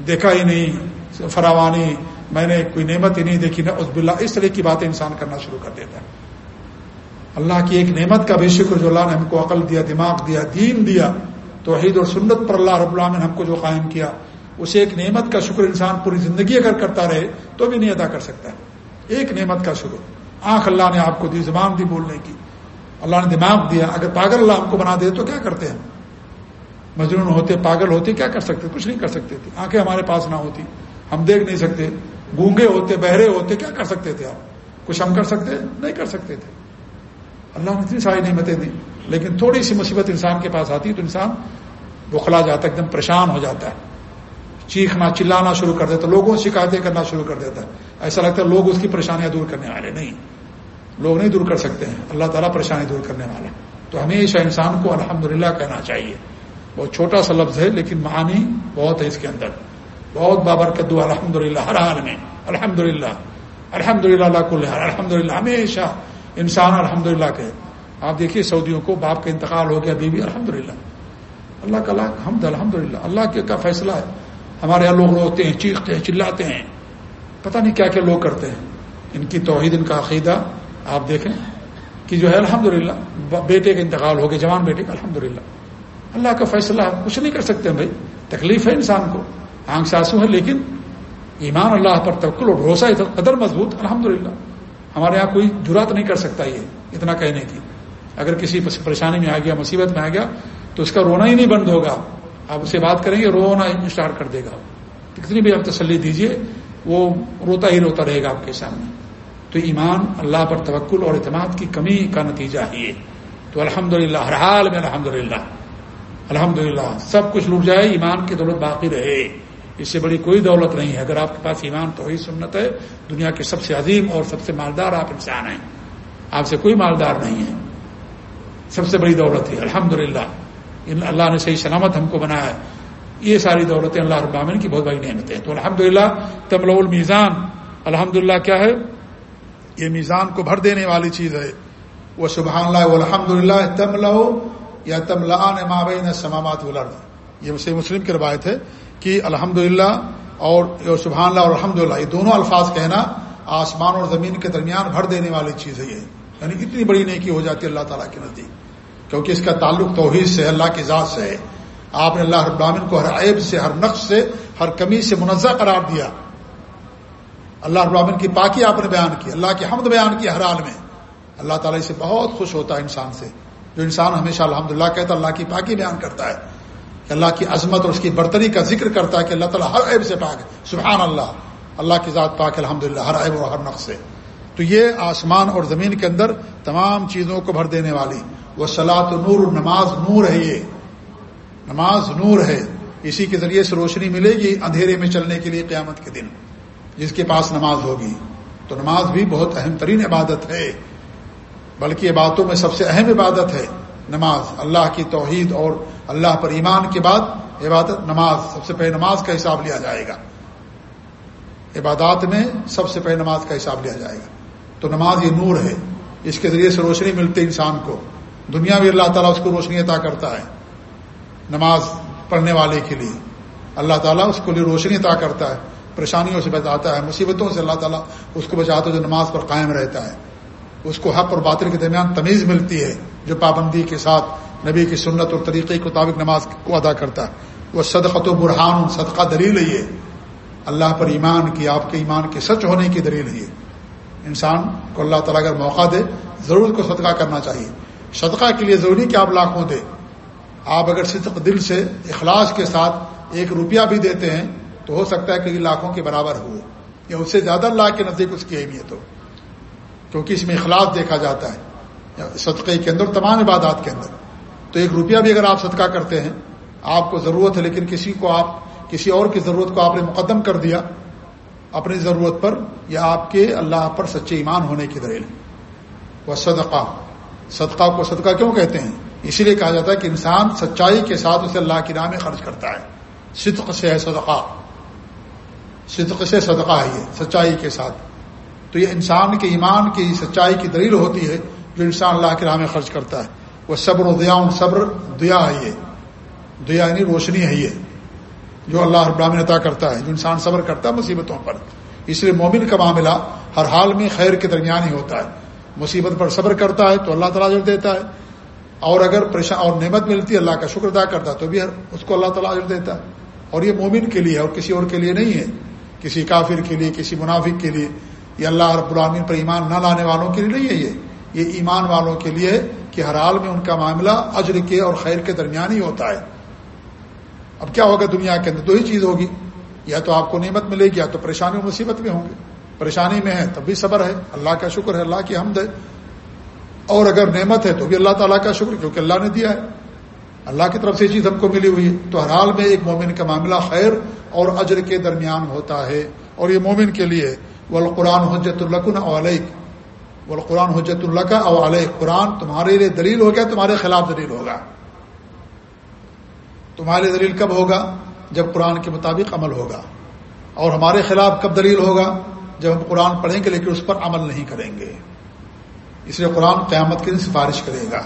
دیکھا ہی نہیں، فراوانی، میں نے کوئی نعمت ہی نہیں دیکھی، نہ اس بلّہ اس طرح کی باتیں انسان کرنا شروع کر دیتا ہے۔ اللہ کی ایک نعمت کا بھی شکر جو اللہ نے ہم کو عقل دیا، دماغ دیا، دین دیا، توحید اور سنت پر اللہ رب اللہ نے ہم کو جو قائم کیا، اسے ایک نعمت کا شکر انسان پوری زندگی اگر کرتا رہے تو بھی نہیں ادا کر سکتا۔ ہے ایک نعمت کا شکر۔ آنکھ اللہ نے آپ کو دی، زبان دی بولنے کی۔ اللہ نے دماغ دیا۔ اگر پاگل اللہ ہم کو بنا دے تو کیا کرتے ہیں مجنون ہوتے، پاگل ہوتے، کیا کر سکتے؟ کچھ نہیں کر سکتے تھے۔ آنکھیں ہمارے پاس نہ ہوتی۔ ہم دیکھ نہیں سکتے۔ گونگے ہوتے، بہرے ہوتے، کیا کر سکتے تھے آپ؟ کچھ ہم کر سکتے؟ نہیں کر سکتے تھے۔ اللہ نے اتنی ساری نعمتیں دی، لیکن تھوڑی سی مصیبت انسان کے پاس آتی تو انسان بخلا جاتا ہے ایک دم پریشان ہو جاتا ہے۔ چیخنا، چلانا شروع کر دیتا، لوگوں سے شکایتیں کرنا شروع کر دیتا۔ ہے ایسا لگتا ہے لوگ اس کی پریشانیاں دور کرنے والے نہیں۔ لوگ نہیں دور کر سکتے ہیں۔ اللہ تعالیٰ پریشانی دور کرنے والے تو ہمیشہ انسان کو الحمد کہنا چاہیے۔ بہت چھوٹا سا لفظ ہے، لیکن معانی بہت ہے اس کے اندر۔ بہت بابرکت دعا الحمد للہ ہر حال میں۔ الحمد للہ الحمد للہ اللہ کل الحمد للہ ہمیشہ انسان الحمد للہ کہ آپ دیکھیے سعودیوں کو باپ کا انتقال ہو گیا، بیوی الحمد للہ اللہ کا حمد الحمد للہ اللہ کے کا فیصلہ ہے۔ ہمارے یہاں لوگ روتے ہیں، چیختے ہیں، چلاتے ہیں۔ پتہ نہیں کیا کیا لوگ کرتے ہیں۔ ان کی توحید، ان کا عقیدہ آپ دیکھیں کہ جو ہے الحمد للہ بیٹے کا انتقال ہو گیا، جوان بیٹے کا الحمد للہ اللہ کا فیصلہ کچھ نہیں کر سکتے بھائی۔ تکلیف ہے انسان کو۔ آنکھ ساسو ہے، لیکن ایمان اللہ پر توکل اور بھروسہ قدر مضبوط الحمد للہ ہمارے یہاں کوئی جرات نہیں کر سکتا یہ، اتنا کہنے کی۔ اگر کسی پریشانی میں آ گیا، مصیبت میں آ گیا، تو اس کا رونا ہی نہیں بند ہوگا۔ آپ اسے بات کریں گے، رونا اسٹارٹ کر دے گا۔ کتنی بھی آپ تسلی دیجیے وہ روتا ہی روتا رہے گا آپ کے سامنے۔ تو ایمان اللہ پر توکل اور اعتماد کی کمی کا نتیجہ ہے۔ تو الحمد للہ ہر حال میں الحمد للہ الحمد للہ سب کچھ لوٹ جائے، ایمان کی دولت باقی رہے۔ اس سے بڑی کوئی دولت نہیں ہے۔ اگر آپ کے پاس ایمان تو ہی سنت ہے، دنیا کے سب سے عظیم اور سب سے مالدار آپ انسان ہیں۔ آپ سے کوئی مالدار نہیں ہے۔ سب سے بڑی دولت ہے۔ الحمد اللہ نے صحیح سلامت ہم کو بنایا ہے۔ یہ ساری دولتیں اللہ ابامن کی بہت بڑی نعمتیں تو الحمد للہ تمل المیزان۔ الحمد للہ کیا ہے؟ یہ میزان کو بھر دینے والی چیز ہے۔ وہ سبحان اللہ الحمد للہ تم لو یا تم لابین سمامات ولرد یہ مسلم کی روایت ہے کہ الحمد اور سبحان اللہ اور الحمد یہ دونوں الفاظ کہنا آسمان اور زمین کے درمیان بھر دینے والی چیز ہے یہ۔ یعنی اتنی بڑی نیکی ہو جاتی ہے اللہ تعالیٰ کے نزدیک۔ کیونکہ اس کا تعلق توحید سے اللہ کی ذات سے ہے۔ آپ نے اللہ ابامن کو ہر عیب سے، ہر نقش سے، ہر کمی سے منزہ قرار دیا۔ اللہ ابامن کی پاکی آپ نے بیان کی، اللہ کی حمد بیان کی ہر حال میں۔ اللہ تعالیٰ سے بہت خوش ہوتا ہے انسان سے۔ جو انسان ہمیشہ الحمد للہ کہتا ہے، اللہ کی پاکی بیان کرتا ہے۔ کہ اللہ کی عظمت اور اس کی برتری کا ذکر کرتا ہے کہ اللہ تعالیٰ ہر عیب سے پاک ہے۔ سبحان اللہ۔ اللہ کی ذات پاک الحمد للہ ہر عیب اور ہر نقص سے۔ تو یہ آسمان اور زمین کے اندر تمام چیزوں کو بھر دینے والی۔ وہ سلاۃ نور نماز نور ہے یہ۔ نماز نور ہے۔ اسی کے ذریعے سے روشنی ملے گی اندھیرے میں چلنے کے لیے قیامت کے دن۔ جس کے پاس نماز ہوگی۔ تو نماز بھی بہت اہم ترین عبادت ہے۔ بلکہ عبادتوں میں سب سے اہم عبادت ہے۔ نماز، اللہ کی توحید اور اللہ پر ایمان کے بعد عبادت، نماز، سب سے پہلے نماز کا حساب لیا جائے گا۔ عبادات میں سب سے پہلے نماز کا حساب لیا جائے گا۔ تو نماز یہ نور ہے، اس کے ذریعے سے روشنی ملتی انسان کو۔ دنیا بھی اللہ تعالیٰ اس کو روشنی عطا کرتا ہے، نماز پڑھنے والے کے لیے۔ اللہ تعالیٰ اس کو لیے روشنی عطا کرتا ہے، پریشانیوں سے بچاتا ہے، مصیبتوں سے اللہ تعالیٰ اس کو بچاتا ہے جو نماز پر قائم رہتا ہے۔ اس کو حق اور باطل کے درمیان تمیز ملتی ہے، جو پابندی کے ساتھ نبی کی سنت اور طریقے کے مطابق نماز کو ادا کرتا ہے۔ وہ صدقت و برحان صدقہ دلیل ہے۔ یہ اللہ پر ایمان کی، آپ کے ایمان کے سچ ہونے کی دلیل ہے۔ انسان کو اللہ تعالیٰ اگر موقع دے، ضرور کو صدقہ کرنا چاہیے۔ صدقہ کے لیے ضروری کہ آپ لاکھوں دے۔ آپ اگر صدق دل سے، اخلاص کے ساتھ ایک روپیہ بھی دیتے ہیں، تو ہو سکتا ہے کہ یہ لاکھوں کے برابر ہو۔ یا اس سے زیادہ لاکھ کے نزدیک اس کی اہمیت ہو۔ کیونکہ اس میں اخلاص دیکھا جاتا ہے۔ صدقے کے اندر، تمام عبادات کے اندر۔ تو ایک روپیہ بھی اگر آپ صدقہ کرتے ہیں، آپ کو ضرورت ہے، لیکن کسی کو آپ، کسی اور کی ضرورت کو آپ نے مقدم کر دیا اپنی ضرورت پر یا آپ کے اللہ پر سچے ایمان ہونے کی دلیل۔ وہ صدقہ۔ صدقہ کو صدقہ کیوں کہتے ہیں؟ اسی لیے کہا جاتا ہے کہ انسان سچائی کے ساتھ اسے اللہ کی راہ میں خرچ کرتا ہے۔ صدق سے ہے صدقہ۔ صدق سے صدقہ ہے یہ، سچائی کے ساتھ۔ تو یہ انسان کے ایمان کی سچائی کی دلیل ہوتی ہے جو انسان اللہ کے راہ میں خرچ کرتا ہے۔ وہ صبر و دیا صبر دیا ہے یہ۔ دیا یعنی روشنی ہے یہ۔ جو اللہ ابراہین عطا کرتا ہے، جو انسان صبر کرتا ہے مصیبتوں پر۔ اس لیے مومن کا معاملہ ہر حال میں خیر کے درمیان ہی ہوتا ہے۔ مصیبت پر صبر کرتا ہے تو اللہ تعالیٰ اجر دیتا ہے۔ اور اگر پریشان اور نعمت ملتی ہے، اللہ کا شکر ادا کرتا ہے، تو بھی اس کو اللہ تعالیٰ اجر دیتا ہے۔ اور یہ مومن کے لیے اور کسی اور کے لیے نہیں ہے۔ کسی کافر کے لیے، کسی منافق کے لیے۔ یہ اللہ رب العامین پر ایمان نہ لانے والوں کے لیے نہیں ہے یہ۔ یہ ایمان والوں کے لیے کہ ہر حال میں ان کا معاملہ اجر کے اور خیر کے درمیان ہی ہوتا ہے۔ اب کیا ہوگا دنیا کے اندر؟ دو ہی چیز ہوگی۔ یا تو آپ کو نعمت ملے گی یا تو پریشانی و مصیبت میں ہوں گے۔ پریشانی میں ہے تب بھی صبر ہے۔ اللہ کا شکر ہے، اللہ کی حمد ہے۔ اور اگر نعمت ہے تو بھی اللہ تعالیٰ کا شکر، کیونکہ اللہ نے دیا ہے۔ اللہ کی طرف سے چیز ہم کو ملی ہوئی ہے۔ تو ہر حال میں ایک مومن کا معاملہ خیر اور اجر کے درمیان ہوتا ہے۔ اور یہ مومن کے لیے وہ قرآن حجت القن علیہ وہ حجت اللہ کا علیہ قرآن تمہارے لیے دلیل ہو گیا، تمہارے خلاف دلیل ہوگا۔ تمہارے دلیل کب ہوگا؟ جب قرآن کے مطابق عمل ہوگا۔ اور ہمارے خلاف کب دلیل ہوگا؟ جب ہم قرآن پڑھیں گے لیکن اس پر عمل نہیں کریں گے۔ اس لیے قرآن قیامت کے دن سفارش کرے گا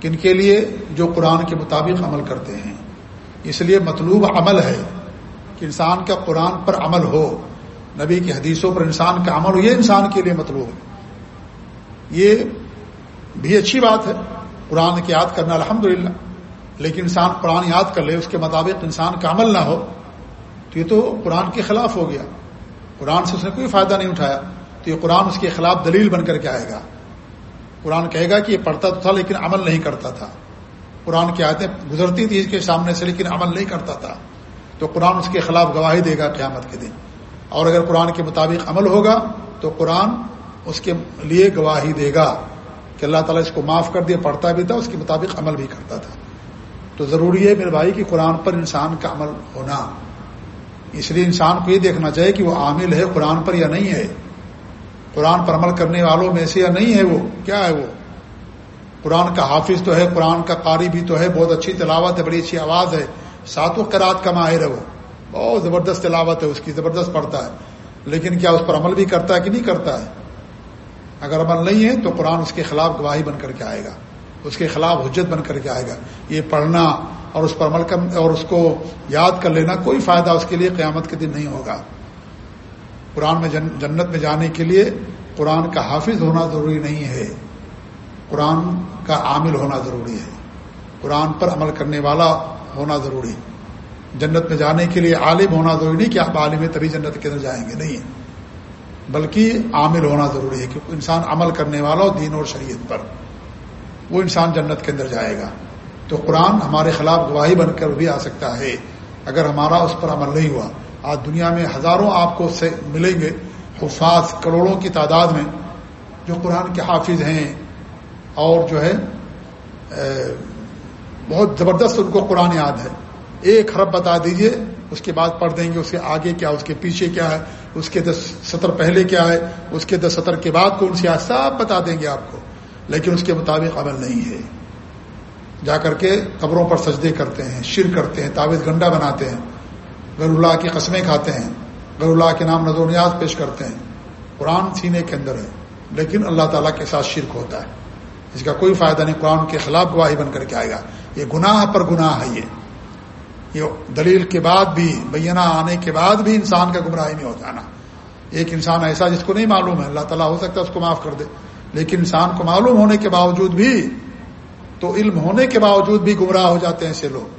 کن کے لیے جو قرآن کے مطابق عمل کرتے ہیں۔ اس لیے مطلوب عمل ہے کہ انسان کا قرآن پر عمل ہو۔ نبی کی حدیثوں پر انسان کا عمل ہو، یہ انسان کے لیے مطلوب۔ ہے یہ بھی اچھی بات ہے۔ قرآن کی یاد کرنا الحمد لیکن انسان قرآن یاد کر لے، اس کے مطابق انسان کا عمل نہ ہو، تو یہ تو قرآن کے خلاف ہو گیا۔ قرآن سے اس نے کوئی فائدہ نہیں اٹھایا، تو یہ قرآن اس کے خلاف دلیل بن کر کے آئے گا۔ قرآن کہے گا کہ یہ پڑھتا تو تھا لیکن عمل نہیں کرتا تھا۔ قرآن کی آیتیں گزرتی تھی اس کے سامنے سے لیکن عمل نہیں کرتا تھا۔ تو قرآن اس کے خلاف گواہی دے گا قیامت کے دن۔ اور اگر قرآن کے مطابق عمل ہوگا، تو قرآن اس کے لیے گواہی دے گا کہ اللہ تعالیٰ اس کو معاف کر دیا، پڑھتا بھی تھا، اس کے مطابق عمل بھی کرتا تھا۔ تو ضروری ہے میرے بھائی کہ قرآن پر انسان کا عمل ہونا۔ اس لیے انسان کو یہ دیکھنا چاہیے کہ وہ عامل ہے قرآن پر یا نہیں ہے۔ قرآن پر عمل کرنے والوں میں سے یا نہیں ہے وہ؟ کیا ہے وہ؟ قرآن کا حافظ تو ہے، قرآن کا قاری بھی تو ہے۔ بہت اچھی تلاوت ہے، بڑی اچھی آواز ہے۔ ساتوں قرآت کا ماہر ہے وہ۔ بہت زبردست تلاوت ہے، اس کی زبردست پڑھتا ہے۔ لیکن کیا اس پر عمل بھی کرتا ہے کہ نہیں کرتا ہے؟ اگر عمل نہیں ہے تو قرآن اس کے خلاف گواہی بن کر کے آئے گا۔ اس کے خلاف حجت بن کر کے آئے گا۔ یہ پڑھنا اور اس پر عمل کر اور اس کو یاد کر لینا کوئی فائدہ اس کے لیے قیامت کے دن نہیں ہوگا۔ قرآن میں جنت میں جانے کے لیے قرآن کا حافظ ہونا ضروری نہیں ہے۔ قرآن کا عامل ہونا ضروری ہے۔ قرآن پر عمل کرنے والا ہونا ضروری۔ جنت میں جانے کے لیے عالم ہونا ضروری نہیں کہ آپ عالم تبھی جنت کے اندر جائیں گے، نہیں۔ بلکہ عامل ہونا ضروری ہے کہ انسان عمل کرنے والا ہو دین اور شریعت پر۔ وہ انسان جنت کے اندر جائے گا۔ تو قرآن ہمارے خلاف گواہی بن کر بھی آ سکتا ہے۔ اگر ہمارا اس پر عمل نہیں ہوا، آج دنیا میں ہزاروں آپ کو سے ملیں گے۔ حفاظ کروڑوں کی تعداد میں جو قرآن کے حافظ ہیں اور جو ہے بہت زبردست ان کو قرآن یاد ہے۔ ایک حرف بتا دیجیے، اس کے بعد پڑھ دیں گے، اس کے آگے کیا، اس کے پیچھے کیا ہے، اس کے دس سطر پہلے کیا ہے، اس کے دس سطر کے بعد کون سی سب بتا دیں گے آپ کو۔ لیکن اس کے مطابق عمل نہیں ہے۔ جا کر کے قبروں پر سجدے کرتے ہیں شر کرتے ہیں، تعویذ گنڈا بناتے ہیں، غیر اللہ کی قسمیں کھاتے ہیں، غیر اللہ کے نام نظر و نیاز پیش کرتے ہیں۔ قرآن سینے کے اندر ہے، لیکن اللہ تعالیٰ کے ساتھ شرک ہوتا ہے۔ اس کا کوئی فائدہ نہیں، قرآن کے خلاف گواہی بن کر کے آئے گا۔ یہ گناہ پر گناہ ہے یہ۔ یہ دلیل کے بعد بھی، بینہ آنے کے بعد بھی انسان کا گمراہی میں ہو جانا۔ ایک انسان ایسا جس کو نہیں معلوم ہے، اللہ تعالیٰ ہو سکتا ہے اس کو معاف کر دے۔ لیکن انسان کو معلوم ہونے کے باوجود بھی تو علم ہونے کے باوجود بھی گمراہ ہو جاتے ہیں ایسے لوگ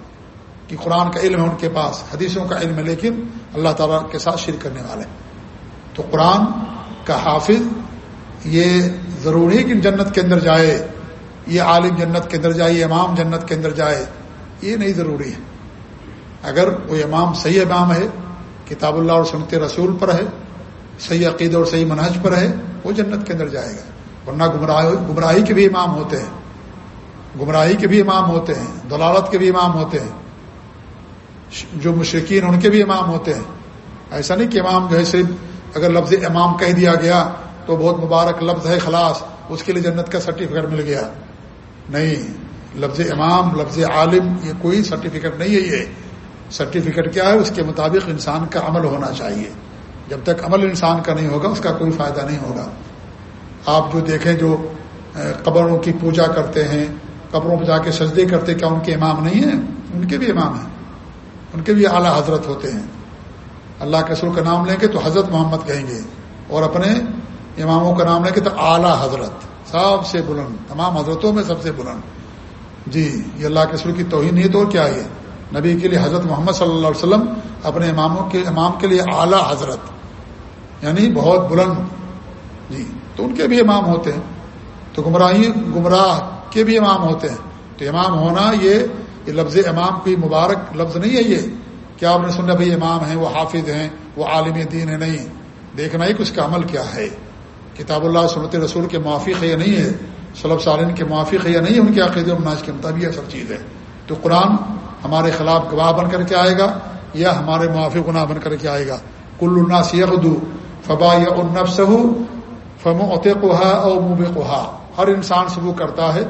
کہ قرآن کا علم ہے ان کے پاس، حدیثوں کا علم ہے، لیکن اللہ تعالیٰ کے ساتھ شرک کرنے والے تو قرآن کا حافظ یہ ضروری کہ جنت کے اندر جائے، یہ عالم جنت کے اندر جائے، یہ امام جنت کے اندر جائے، یہ نہیں ضروری ہے۔ اگر وہ امام صحیح امام ہے، کتاب اللہ اور سنت رسول پر ہے، صحیح عقید اور صحیح منہج پر ہے، وہ جنت کے اندر جائے گا۔ ورنہ گمراہ گمراہی کے بھی امام ہوتے ہیں۔ گمراہی کے بھی امام ہوتے ہیں، دلالت کے بھی امام ہوتے ہیں۔ جو مشرقین ان کے بھی امام ہوتے ہیں۔ ایسا نہیں کہ امام جو ہے صرف اگر لفظ امام کہہ دیا گیا تو بہت مبارک لفظ ہے، خلاص، اس کے لیے جنت کا سرٹیفکیٹ مل گیا۔ نہیں، لفظ امام، لفظ عالم، یہ کوئی سرٹیفکیٹ نہیں ہے یہ۔ سرٹیفکیٹ کیا ہے؟ اس کے مطابق انسان کا عمل ہونا چاہیے۔ جب تک عمل انسان کا نہیں ہوگا، اس کا کوئی فائدہ نہیں ہوگا۔ آپ جو دیکھیں جو قبروں کی پوجا کرتے ہیں، قبروں پہ جا کے سجدے کرتے، کیا ان کے امام نہیں ہیں؟ ان کے بھی امام ہیں۔ ان کے بھی اعلیٰ حضرت ہوتے ہیں۔ اللہ کے رسول کا نام لیں گے تو حضرت محمد کہیں گے۔ اور اپنے اماموں کا نام لیں گے تو اعلیٰ حضرت۔ سب سے بلند، تمام حضرتوں میں سب سے بلند۔ جی یہ اللہ کے رسول کی توہین نہیں تو کیا ہے؟ نبی کے لیے حضرت محمد صلی اللہ علیہ وسلم اپنے اماموں کے، امام کے لیے اعلیٰ حضرت۔ یعنی بہت بلند۔ جی۔ تو ان کے بھی امام ہوتے ہیں۔ تو گمراہی، گمراہ کے بھی امام ہوتے ہیں۔ تو امام ہونا یہ لفظ امام کوئی مبارک لفظ نہیں ہے یہ۔ کیا آپ نے سننا بھائی امام ہیں، وہ حافظ ہیں، وہ عالم دین ہے نہیں۔ دیکھنا ہی کہ اس کا عمل کیا ہے۔ کتاب اللہ سنت رسول کے موافق ہے یا نہیں ہے صلب سالین کے موافق ہے یا نہیں؟ ان کے عقید المناج کے مطابق یہ سب چیز ہے تو قرآن ہمارے خلاف گواہ بن کر کے آئے گا یا ہمارے موافق گناہ بن کر کے آئے گا؟ کل الناس یغدو فبا یا النفس فم کوہا او مب کوہا ہر انسان سے وہ کرتا ہے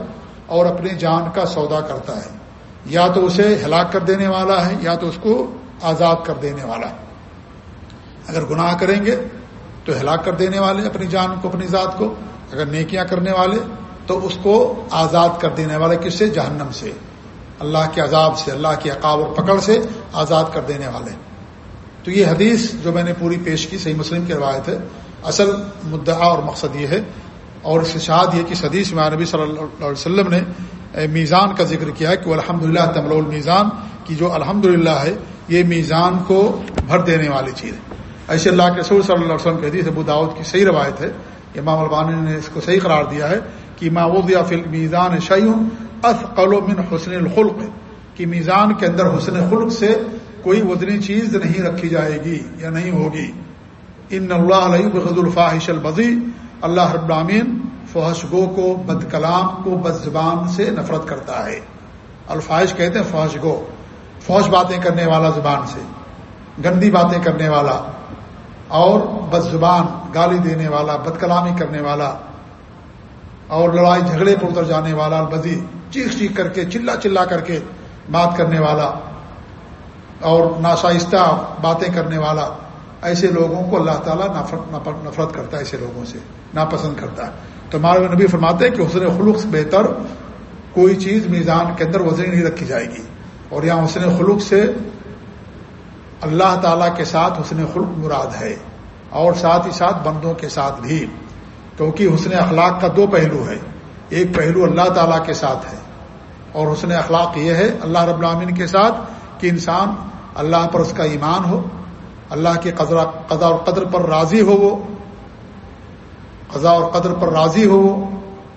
اور اپنی جان کا سودا کرتا ہے۔ یا تو اسے ہلاک کر دینے والا ہے، یا تو اس کو آزاد کر دینے والا ہے۔ اگر گناہ کریں گے، تو ہلاک کر دینے والے اپنی جان کو، اپنی ذات کو۔ اگر نیکیاں کرنے والے، تو اس کو آزاد کر دینے والے کس سے؟ جہنم سے۔ اللہ کے عذاب سے، اللہ کی عقاب اور پکڑ سے آزاد کر دینے والے۔ تو یہ حدیث جو میں نے پوری پیش کی، صحیح مسلم کی روایت ہے اصل مدعا اور مقصد یہ ہے اور اس کے شاد یہ کہ حدیث میں نبی صلی اللہ علیہ وسلم نے میزان کا ذکر کیا ہے کہ الحمد للہ تمل المیزان کی جو الحمد ہے، یہ میزان کو بھر دینے والی چیز ہے۔ ایسے اللہ کے رسول صلی اللہ علیہ وسلم کے حدیث ابو داود کی صحیح روایت ہے۔ امام البانی نے اس کو صحیح قرار دیا ہے کہ ماودیا فل میزان شعیون اف من حسن الخلق کی میزان کے اندر حسن خلق سے کوئی وزنی چیز نہیں رکھی جائے گی یا نہیں ہوگی۔ ان اللہ علیہ بغد الفاحش البزی اللہ رب العامین فحش گو کو، بد کلام کو، بد زبان سے نفرت کرتا ہے۔ الفاحش کہتے ہیں فحش گو فوج باتیں کرنے والا زبان سے، گندی باتیں کرنے والا، اور بد زبان، گالی دینے والا، بد کلامی کرنے والا، اور لڑائی جھگڑے پر اتر جانے والا البزی چیخ چیخ کر کے، چلا چلا کر کے بات کرنے والا، اور ناشائستہ باتیں کرنے والا۔ ایسے لوگوں کو اللہ تعالیٰ نفرت کرتا ہے ایسے لوگوں سے، ناپسند کرتا ہے۔ تو ہمارے نبی فرماتے ہیں کہ حسن خلوق سے بہتر کوئی چیز میزان کے اندر وزن نہیں رکھی جائے گی۔ اور یہاں حسن خلوق سے اللہ تعالیٰ کے ساتھ حسن خلق مراد ہے۔ اور ساتھ ہی ساتھ بندوں کے ساتھ بھی۔ کیونکہ حسن اخلاق کا دو پہلو ہے۔ ایک پہلو اللہ تعالیٰ کے ساتھ ہے۔ اور حسن اخلاق یہ ہے اللہ رب العامن کے ساتھ کہ انسان اللہ پر اس کا ایمان ہو اللہ کے قضا اور قدر پر راضی ہو وہ قضا اور قدر پر راضی ہو وہ،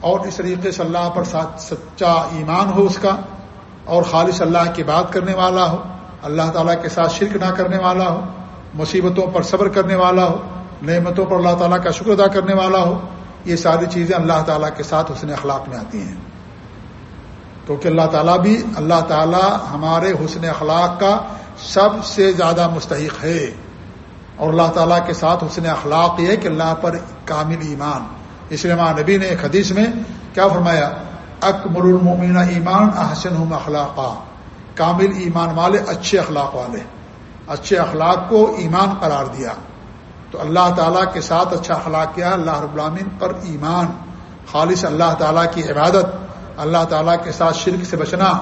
اور اس طریقے سے اللہ پر سچا ایمان ہو اس کا، اور خالص اللہ کی بات کرنے والا ہو، اللہ تعالیٰ کے ساتھ شرک نہ کرنے والا ہو، مصیبتوں پر صبر کرنے والا ہو، نعمتوں پر اللہ تعالیٰ کا شکر ادا کرنے والا ہو، یہ ساری چیزیں اللہ تعالیٰ کے ساتھ حسن اخلاق میں آتی ہیں۔ کیونکہ اللہ تعالیٰ بھی اللہ تعالیٰ ہمارے حسن اخلاق کا سب سے زیادہ مستحق ہے۔ اور اللہ تعالیٰ کے ساتھ حسن اخلاق یہ کہ اللہ پر کامل ایمان۔ اس لیے ماں نبی نے ایک حدیث میں کیا فرمایا؟ اکمر المومن ایمان احسن اخلاقہ کامل ایمان والے، اچھے اخلاق والے۔ اچھے اخلاق کو ایمان قرار دیا۔ تو اللہ تعالیٰ کے ساتھ اچھا اخلاق کیا اللہ رب العامن پر ایمان۔ خالص اللہ تعالیٰ کی عبادت، اللہ تعالیٰ کے ساتھ شرک سے بچنا،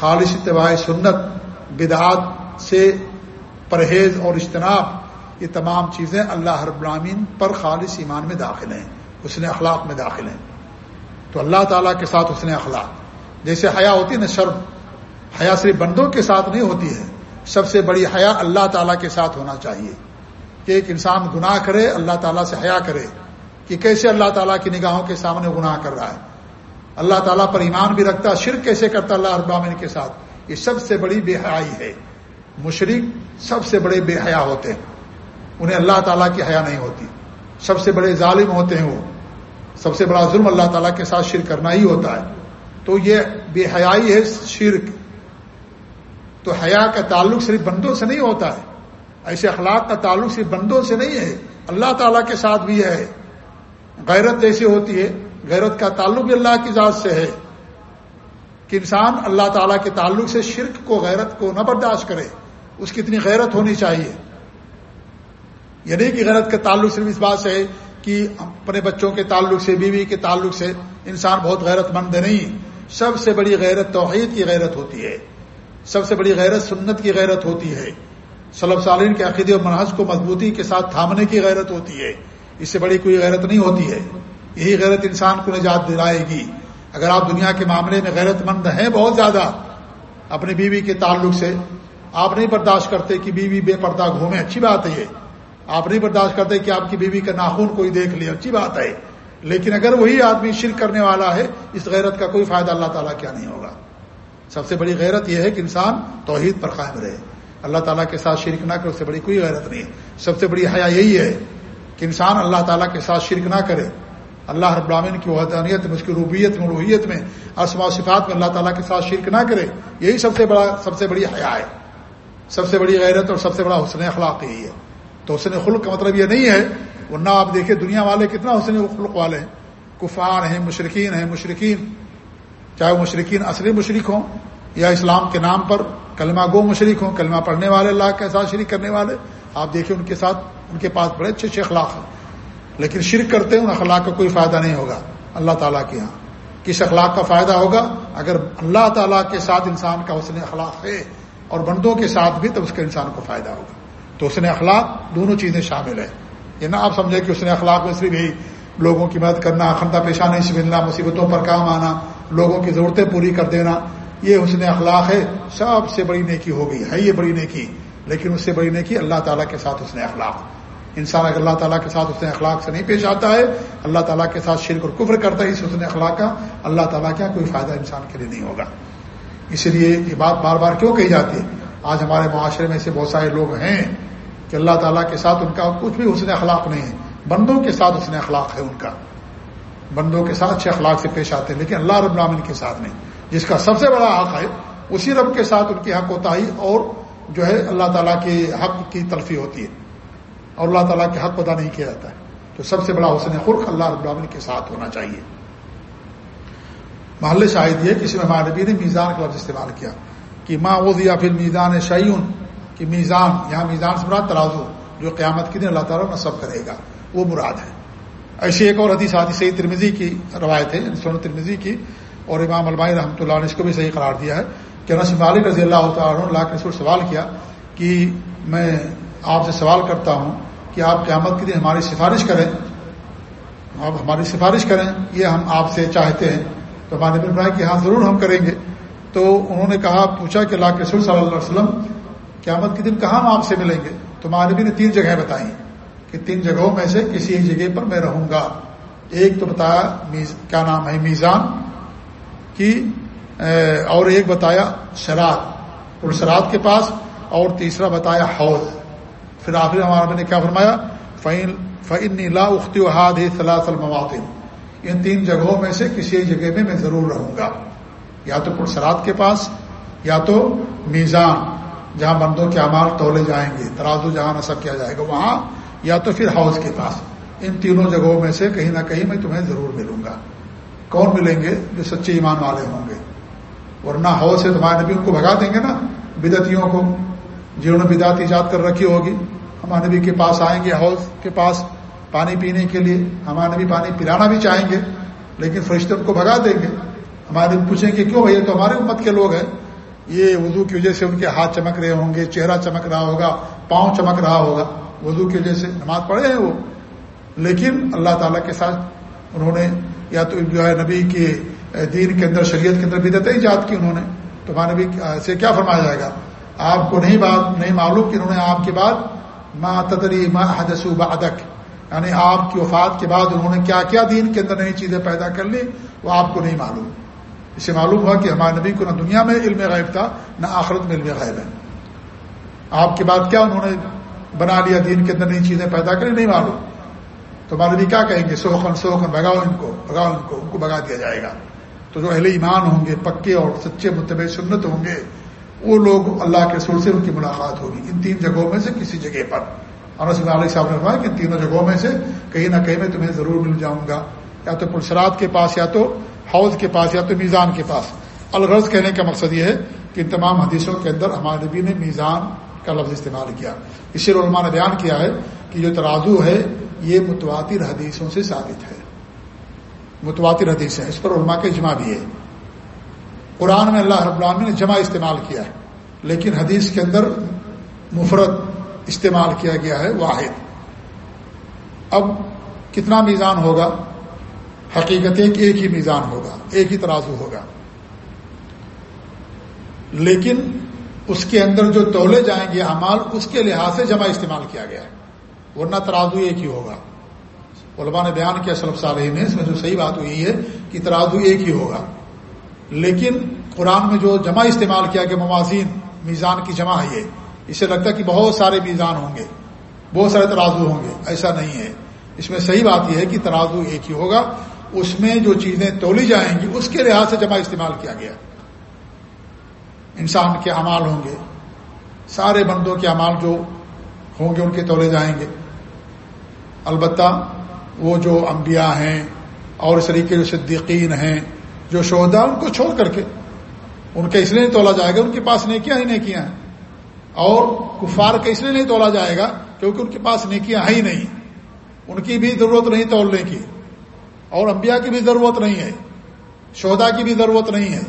خالص اتباع سنت، بدعات سے پرہیز اور اجتناب، یہ تمام چیزیں اللہ رب العامین پر خالص ایمان میں داخل ہیں، اس نے اخلاق میں داخل ہیں۔ تو اللہ تعالیٰ کے ساتھ اس نے اخلاق۔ جیسے حیا ہوتی ہے نا، شرم، حیا صرف بندوں کے ساتھ نہیں ہوتی ہے، سب سے بڑی حیا اللہ تعالیٰ کے ساتھ ہونا چاہیے۔ کہ ایک انسان گناہ کرے، اللہ تعالیٰ سے حیا کرے۔ کہ کیسے اللہ تعالیٰ کی نگاہوں کے سامنے گناہ کر رہا ہے۔ اللہ تعالیٰ پر ایمان بھی رکھتا، شرک کیسے کرتا اللہ ابامن کے ساتھ؟ یہ سب سے بڑی بے حیائی ہے۔ مشرق سب سے بڑے بے حیا ہوتے ہیں۔ انہیں اللہ تعالیٰ کی حیا نہیں ہوتی۔ سب سے بڑے ظالم ہوتے ہیں وہ۔ سب سے بڑا ظلم اللہ تعالیٰ کے ساتھ شرک کرنا ہی ہوتا ہے۔ تو یہ بے حیائی ہے شرک۔ تو حیا کا تعلق صرف بندوں سے نہیں ہوتا ہے۔ ایسے اخلاق کا تعلق صرف بندوں سے نہیں ہے۔ اللہ تعالیٰ کے ساتھ بھی ہے۔ غیرت جیسی ہوتی ہے۔ غیرت کا تعلق بھی اللہ کی ذات سے ہے۔ کہ انسان اللہ تعالیٰ کے تعلق سے شرک کو، غیرت کو نہ برداشت کرے۔ اس کی اتنی غیرت ہونی چاہیے۔ یعنی کہ غیرت کا تعلق صرف اس بات سے ہے کہ اپنے بچوں کے تعلق سے، بیوی کے تعلق سے انسان بہت غیرت مند نہیں۔ سب سے بڑی غیرت توحید کی غیرت ہوتی ہے۔ سب سے بڑی غیرت سنت کی غیرت ہوتی ہے۔ سلب سالین کے عقیدے اور منحص کو مضبوطی کے ساتھ تھامنے کی غیرت ہوتی ہے۔ اس سے بڑی کوئی غیرت نہیں ہوتی ہے۔ یہی غیرت انسان کو نجات دلائے گی۔ اگر آپ دنیا کے معاملے میں غیرت مند ہیں بہت زیادہ، اپنی بیوی کے تعلق سے آپ نہیں برداشت کرتے کہ بیوی بے پردہ گھومے، اچھی بات ہے یہ۔ آپ نہیں برداشت کرتے کہ آپ کی بیوی کا ناخون کوئی دیکھ لے، اچھی بات ہے۔ لیکن اگر وہی آدمی شرک کرنے والا ہے، اس غیرت کا کوئی فائدہ اللہ تعالیٰ کیا نہیں ہوگا۔ سب سے بڑی غیرت یہ ہے کہ انسان توحید پر قائم رہے۔ اللہ تعالیٰ کے ساتھ شرک نہ کرے، اس سے بڑی کوئی غیرت نہیں۔ ہے سب سے بڑی حیا یہی ہے کہ انسان اللہ تعالیٰ کے ساتھ شرک نہ کرے۔ اللہ رب العالمین کی وحدانیت میں، اس کی روبیت میں روحیت میں اسما و صفات میں اللہ تعالیٰ کے ساتھ شرک نہ کرے۔ یہی سب سے بڑا، سب سے بڑی حیا ہے۔ سب سے بڑی غیرت اور سب سے بڑا حسن اخلاق یہی ہے۔ تو حسن خلق کا مطلب یہ نہیں ہے، ورنہ آپ دیکھیں دنیا والے کتنا حسن خلق والے ہیں۔ کفار ہیں مشرقین ہیں مشرقین چاہے وہ مشرقین اصلی مشرق ہوں یا اسلام کے نام پر کلمہ گو مشرق ہوں، کلمہ پڑھنے والے، اللہ کے ساتھ شریک کرنے والے۔ آپ دیکھیں ان کے ساتھ، ان کے پاس بڑے اچھے اچھے اخلاق ہیں۔ لیکن شرک کرتے ہیں، ان اخلاق کا کوئی فائدہ نہیں ہوگا۔ اللہ تعالیٰ کے یہاں کس اخلاق کا فائدہ ہوگا؟ اگر اللہ تعالیٰ کے ساتھ انسان کا حسن اخلاق ہے اور بندوں کے ساتھ بھی تو اس کے انسان کو فائدہ ہوگا۔ تو حسن اخلاق دونوں چیزیں شامل ہیں۔ یہ نہ آپ سمجھیں کہ اس نے اخلاق میں صرف یہی لوگوں کی مدد کرنا، خندہ پیشہ نہیں ملنا مصیبتوں پر کام آنا، لوگوں کی ضرورتیں پوری کر دینا، یہ حسن اخلاق ہے۔ سب سے بڑی نیکی ہو گئی، ہے یہ بڑی نیکی۔ لیکن اس سے بڑی نیکی اللہ تعالیٰ کے ساتھ اس نے اخلاق۔ انسان اگر اللہ تعالیٰ کے ساتھ اس نے اخلاق سے نہیں پیش آتا ہے، اللہ تعالیٰ کے ساتھ شرک اور کفر کرتا ہے، اس حسن اخلاق کا اللہ تعالیٰ کیا کوئی فائدہ انسان کے لیے نہیں ہوگا۔ اسی لیے یہ بات بار بار کیوں کہی جاتی ہے؟ آج ہمارے معاشرے میں سے بہت سارے لوگ ہیں کہ اللہ تعالیٰ کے ساتھ ان کا کچھ بھی حسن اخلاق نہیں ہے۔ بندوں کے ساتھ حسن اخلاق ہے ان کا۔ بندوں کے ساتھ اچھے اخلاق سے پیش آتے ہیں، لیکن اللہ رب العالمین کے ساتھ نہیں۔ جس کا سب سے بڑا حق ہے، اسی رب کے ساتھ ان کی حق ہوتا ہی اور جو ہے اللہ تعالیٰ کے حق کی تلفی ہوتی ہے۔ اور اللہ تعالیٰ کے حق پتا نہیں کیا جاتا ہے۔ تو سب سے بڑا حسن خرق اللہ رب العالمین کے ساتھ ہونا چاہیے۔ محل شاہد یہ کسی میں نبی نے میزان کا لفظ استعمال کیا کہ ماں وہ یا پھر میزان شعیون کہ میزان، یہاں میزان سے مراد ترازو، جو قیامت کے دن اللہ تعالیٰ نصب کرے گا، وہ مراد ہے۔ ایسی ایک اور حدیث آدھی صحیح ترمیزی کی روایت ہے سون ترمیزی کی، اور امام المائی رحمۃ اللہ نے اس کو بھی صحیح قرار دیا ہے کہ نسم مالک رضی اللہ تعالیٰ اللہ کے رسول سوال کیا کہ میں آپ سے سوال کرتا ہوں کہ آپ قیامت کے دن ہماری سفارش کریں۔ آپ ہماری سفارش کریں، یہ ہم آپ سے چاہتے ہیں۔ تو ہمارے نے بنایا کہ ہاں ضرور ہم کریں گے۔ تو انہوں نے کہا، پوچھا کہ اللہ کے رسول صلی اللہ علیہ وسلم، قیامت کے دن کہاں ہم آپ سے ملیں گے؟ تو مانوی نے تین جگہیں بتائی کہ تین جگہوں میں سے کسی ایک جگہ پر میں رہوں گا۔ ایک تو بتایا کیا نام ہے؟ میزان، کی اور ایک بتایا شراد اور شراد کے پاس، اور تیسرا بتایا، حوض۔ پھر آخر ہمارا نے کیا فرمایا؟ فعین فعن نیلا اختی و ہاد سلاسل مواطن ان تین جگہوں میں سے کسی ایک جگہ میں میں ضرور رہوں گا۔ یا تو پرسرات کے پاس، یا تو میزان جہاں بندوں کے امال تولے جائیں گے، ترازو جہاں نصب کیا جائے گا وہاں، یا تو پھر ہاؤس کے پاس۔ ان تینوں جگہوں میں سے کہیں نہ کہیں میں تمہیں ضرور ملوں گا۔ کون ملیں گے؟ جو سچے ایمان والے ہوں گے۔ ورنہ ہاؤس ہے تمہارے نبی ان کو بھگا دیں گے نا بدتیوں کو۔ جنہوں نے بدعت ایجاد کر رکھی ہوگی، ہمارے نبی کے پاس آئیں گے ہاؤس کے پاس۔ پانی پینے کے لیے ہمارے نبی پانی پلانا بھی چاہیں گے، لیکن فرشتے ان کو بھگا دیں گے۔ ہمارے پوچھیں کہ کیوں بھائی تو ہمارے امت کے لوگ ہیں۔ یہ وضو کی وجہ سے ان کے ہاتھ چمک رہے ہوں گے، چہرہ چمک رہا ہوگا، پاؤں چمک رہا ہوگا۔ وضو کی وجہ سے نماز پڑھے ہیں وہ۔ لیکن اللہ تعالیٰ کے ساتھ انہوں نے یا تو جو ہے نبی کے دین کے اندر، شریعت کے اندر بدت ایجاد کی انہوں نے۔ تو وہاں نبی سے کیا فرمایا جائے گا؟ آپ کو نہیں بات، نہیں معلوم کہ انہوں نے آپ کے بعد ماں تدری ماں حدسو بادک یعنی آپ کی وفات کے بعد انہوں نے کیا کیا دین کے اندر نئی چیزیں پیدا کر لی، وہ آپ کو نہیں معلوم۔ اسے معلوم ہوا کہ ہمارے نبی کو نہ دنیا میں علم غائب تھا، نہ آخرت میں علم غائب ہے۔ آپ کے بعد کیا انہوں نے بنا لیا دین کے اندر نئی چیزیں پیدا کری نہیں معلوم۔ تو ہمارے نبی کیا کہیں گے؟ سوکھن سوکھن بھگاؤ ان کو، بھگاؤ ان کو ان کو بھگا دیا جائے گا۔ تو جو اہل ایمان ہوں گے، پکے اور سچے متبع سنت ہوں گے، وہ لوگ اللہ کے سر سے ان کی ملاقات ہوگی۔ ان تین جگہوں میں سے کسی جگہ پر۔ اور علیہ صاحب نے فرمایا کہ تینوں جگہوں میں سے کہیں نہ کہیں میں تمہیں ضرور مل جاؤں گا۔ یا تو پرسرات کے پاس یا تو حوض کے پاس یا تو میزان کے پاس۔ الغرض کہنے کا مقصد یہ ہے کہ ان تمام حدیثوں کے اندر ہمارے نبی نے میزان کا لفظ استعمال کیا۔ اسی علماء نے بیان کیا ہے کہ جو ترازو ہے، یہ متواتر حدیثوں سے ثابت ہے۔ متواتر حدیث ہے اس پر علماء کا اجماع بھی ہے۔ قرآن میں اللہ رب العالمین نے جمع استعمال کیا ہے، لیکن حدیث کے اندر مفرد استعمال کیا گیا ہے واحد۔ اب کتنا میزان ہوگا؟ حقیقت ایک ایک ہی میزان ہوگا، ایک ہی ترازو ہوگا۔ لیکن اس کے اندر جو تولے جائیں گے امال اس کے لحاظ سے جمع استعمال کیا گیا ہے۔ ورنہ ترازو ایک ہی ہوگا۔ علماء نے بیان کیا سلب صالح میں اس میں جو صحیح بات ہوئی ہے کہ ترازو ایک ہی ہوگا۔ لیکن قرآن میں جو جمع استعمال کیا گیا، موازین، میزان کی جمع ہے یہ۔ اسے لگتا ہے کہ بہت سارے میزان ہوں گے، بہت سارے ترازو ہوں گے، ایسا نہیں ہے۔ اس میں صحیح بات یہ ہے کہ ترازو ایک ہی ہوگا، اس میں جو چیزیں تولی جائیں گی، اس کے لحاظ سے جمع استعمال کیا گیا۔ انسان کے امال ہوں گے، سارے بندوں کے امال جو ہوں گے، ان کے تولے جائیں گے۔ البتہ وہ جو انبیاء ہیں اور اس طریقے جو صدیقین ہیں، جو شہدا ان کو چھوڑ کر کے، ان کا اس لیے نہیں تولا جائے گا، ان کے پاس نیکیاں ہی نیکیاں ہیں۔ اور کفار کا اس لیے نہیں تولا جائے گا؟ کیونکہ ان کے پاس نیکیاں ہی نہیں۔ ان کی بھی ضرورت نہیں تولنے کی۔ اور انبیاء کی بھی ضرورت نہیں ہے۔ شہدا کی بھی ضرورت نہیں ہے۔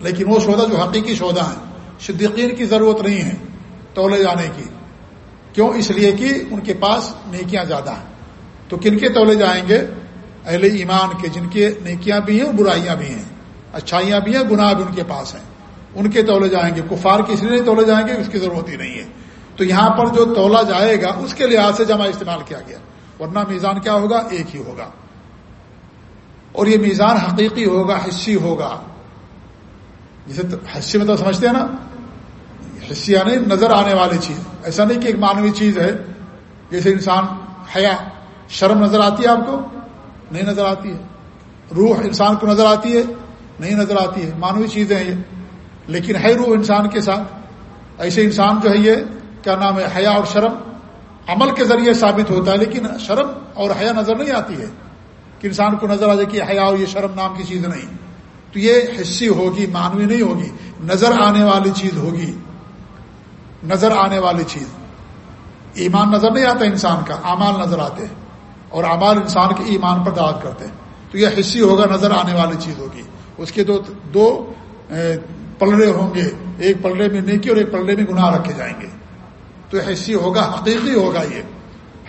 لیکن وہ شہدا جو حقیقی شہدا ہیں، صدیقین کی ضرورت نہیں ہے تولے جانے کی۔ کیوں؟ اس لیے کہ ان کے پاس نیکیاں زیادہ ہیں۔ تو کن کے تولے جائیں گے؟ اہل ایمان کے، جن کے نیکیاں بھی ہیں برائیاں بھی ہیں۔ اچھائیاں بھی ہیں، گناہ بھی ان کے پاس ہیں۔ ان کے تولے جائیں گے، کفار کے اس لیے تولے جائیں گے، اس کی ضرورت ہی نہیں ہے۔ تو یہاں پر جو تولا جائے گا، اس کے لحاظ سے جمع استعمال کیا گیا۔ ورنہ میزان کیا ہوگا؟ ایک ہی ہوگا۔ اور یہ میزان حقیقی ہوگا حصی ہوگا۔ جسے حصی مطلب سمجھتے ہیں نا؟ حصی یعنی نظر آنے والی چیز۔ ایسا نہیں کہ ایک مانوی چیز ہے، جیسے انسان حیا، شرم نظر آتی ہے آپ کو؟ نہیں نظر آتی ہے۔ روح انسان کو نظر آتی ہے، نہیں نظر آتی ہے۔ مانوی چیزیں یہ۔ لیکن ہے روح انسان کے ساتھ۔ ایسے انسان جو ہے یہ، کیا نام ہے، حیا اور شرم عمل کے ذریعے ثابت ہوتا ہے، لیکن شرم اور حیا نظر نہیں آتی ہے کہ انسان کو نظر آ جائے کہ حیا اور یہ شرم نام کی چیز نہیں۔ تو یہ حصی ہوگی مانوی نہیں ہوگی، نظر آنے والی چیز ہوگی۔ نظر آنے والی چیز۔ ایمان نظر نہیں آتا انسان کا، اعمال نظر آتے ہیں۔ اور اعمال انسان کے ایمان پر دعوت کرتے ہیں۔ تو یہ حصی ہوگا، نظر آنے والی چیز ہوگی۔ اس کے دو دو پلڑے ہوں گے، ایک پلڑے میں نیکی اور ایک پلڑے میں گناہ رکھے جائیں گے۔ تو حصی ہوگا، حقیقی ہوگا یہ۔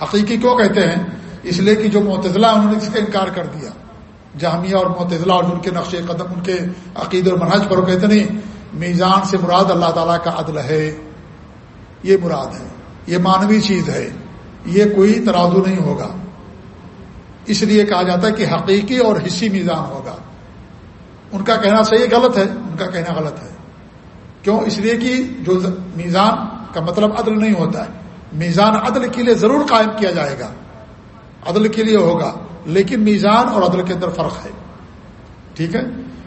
حقیقی کیوں کہتے ہیں؟ اس لیے کہ جو معتضلا انہوں نے اس کا انکار کر دیا۔ جامعہ اور معتضلا اور ان کے نقش قدم، ان کے عقید اور منہج پر، وہ کہتے نہیں میزان سے مراد اللہ تعالیٰ کا عدل ہے۔ یہ مراد ہے۔ یہ مانوی چیز ہے۔ یہ کوئی ترازو نہیں ہوگا۔ اس لیے کہا جاتا ہے کہ حقیقی اور حصی میزان ہوگا۔ ان کا کہنا صحیح غلط ہے، ان کا کہنا غلط ہے۔ کیوں؟ اس لیے کہ جو میزان کا مطلب عدل نہیں ہوتا ہے۔ میزان عدل کے لیے ضرور قائم کیا جائے گا۔ عدل کے لیے ہوگا، لیکن میزان اور عدل کے اندر فرق ہے۔ ٹھیک ہے؟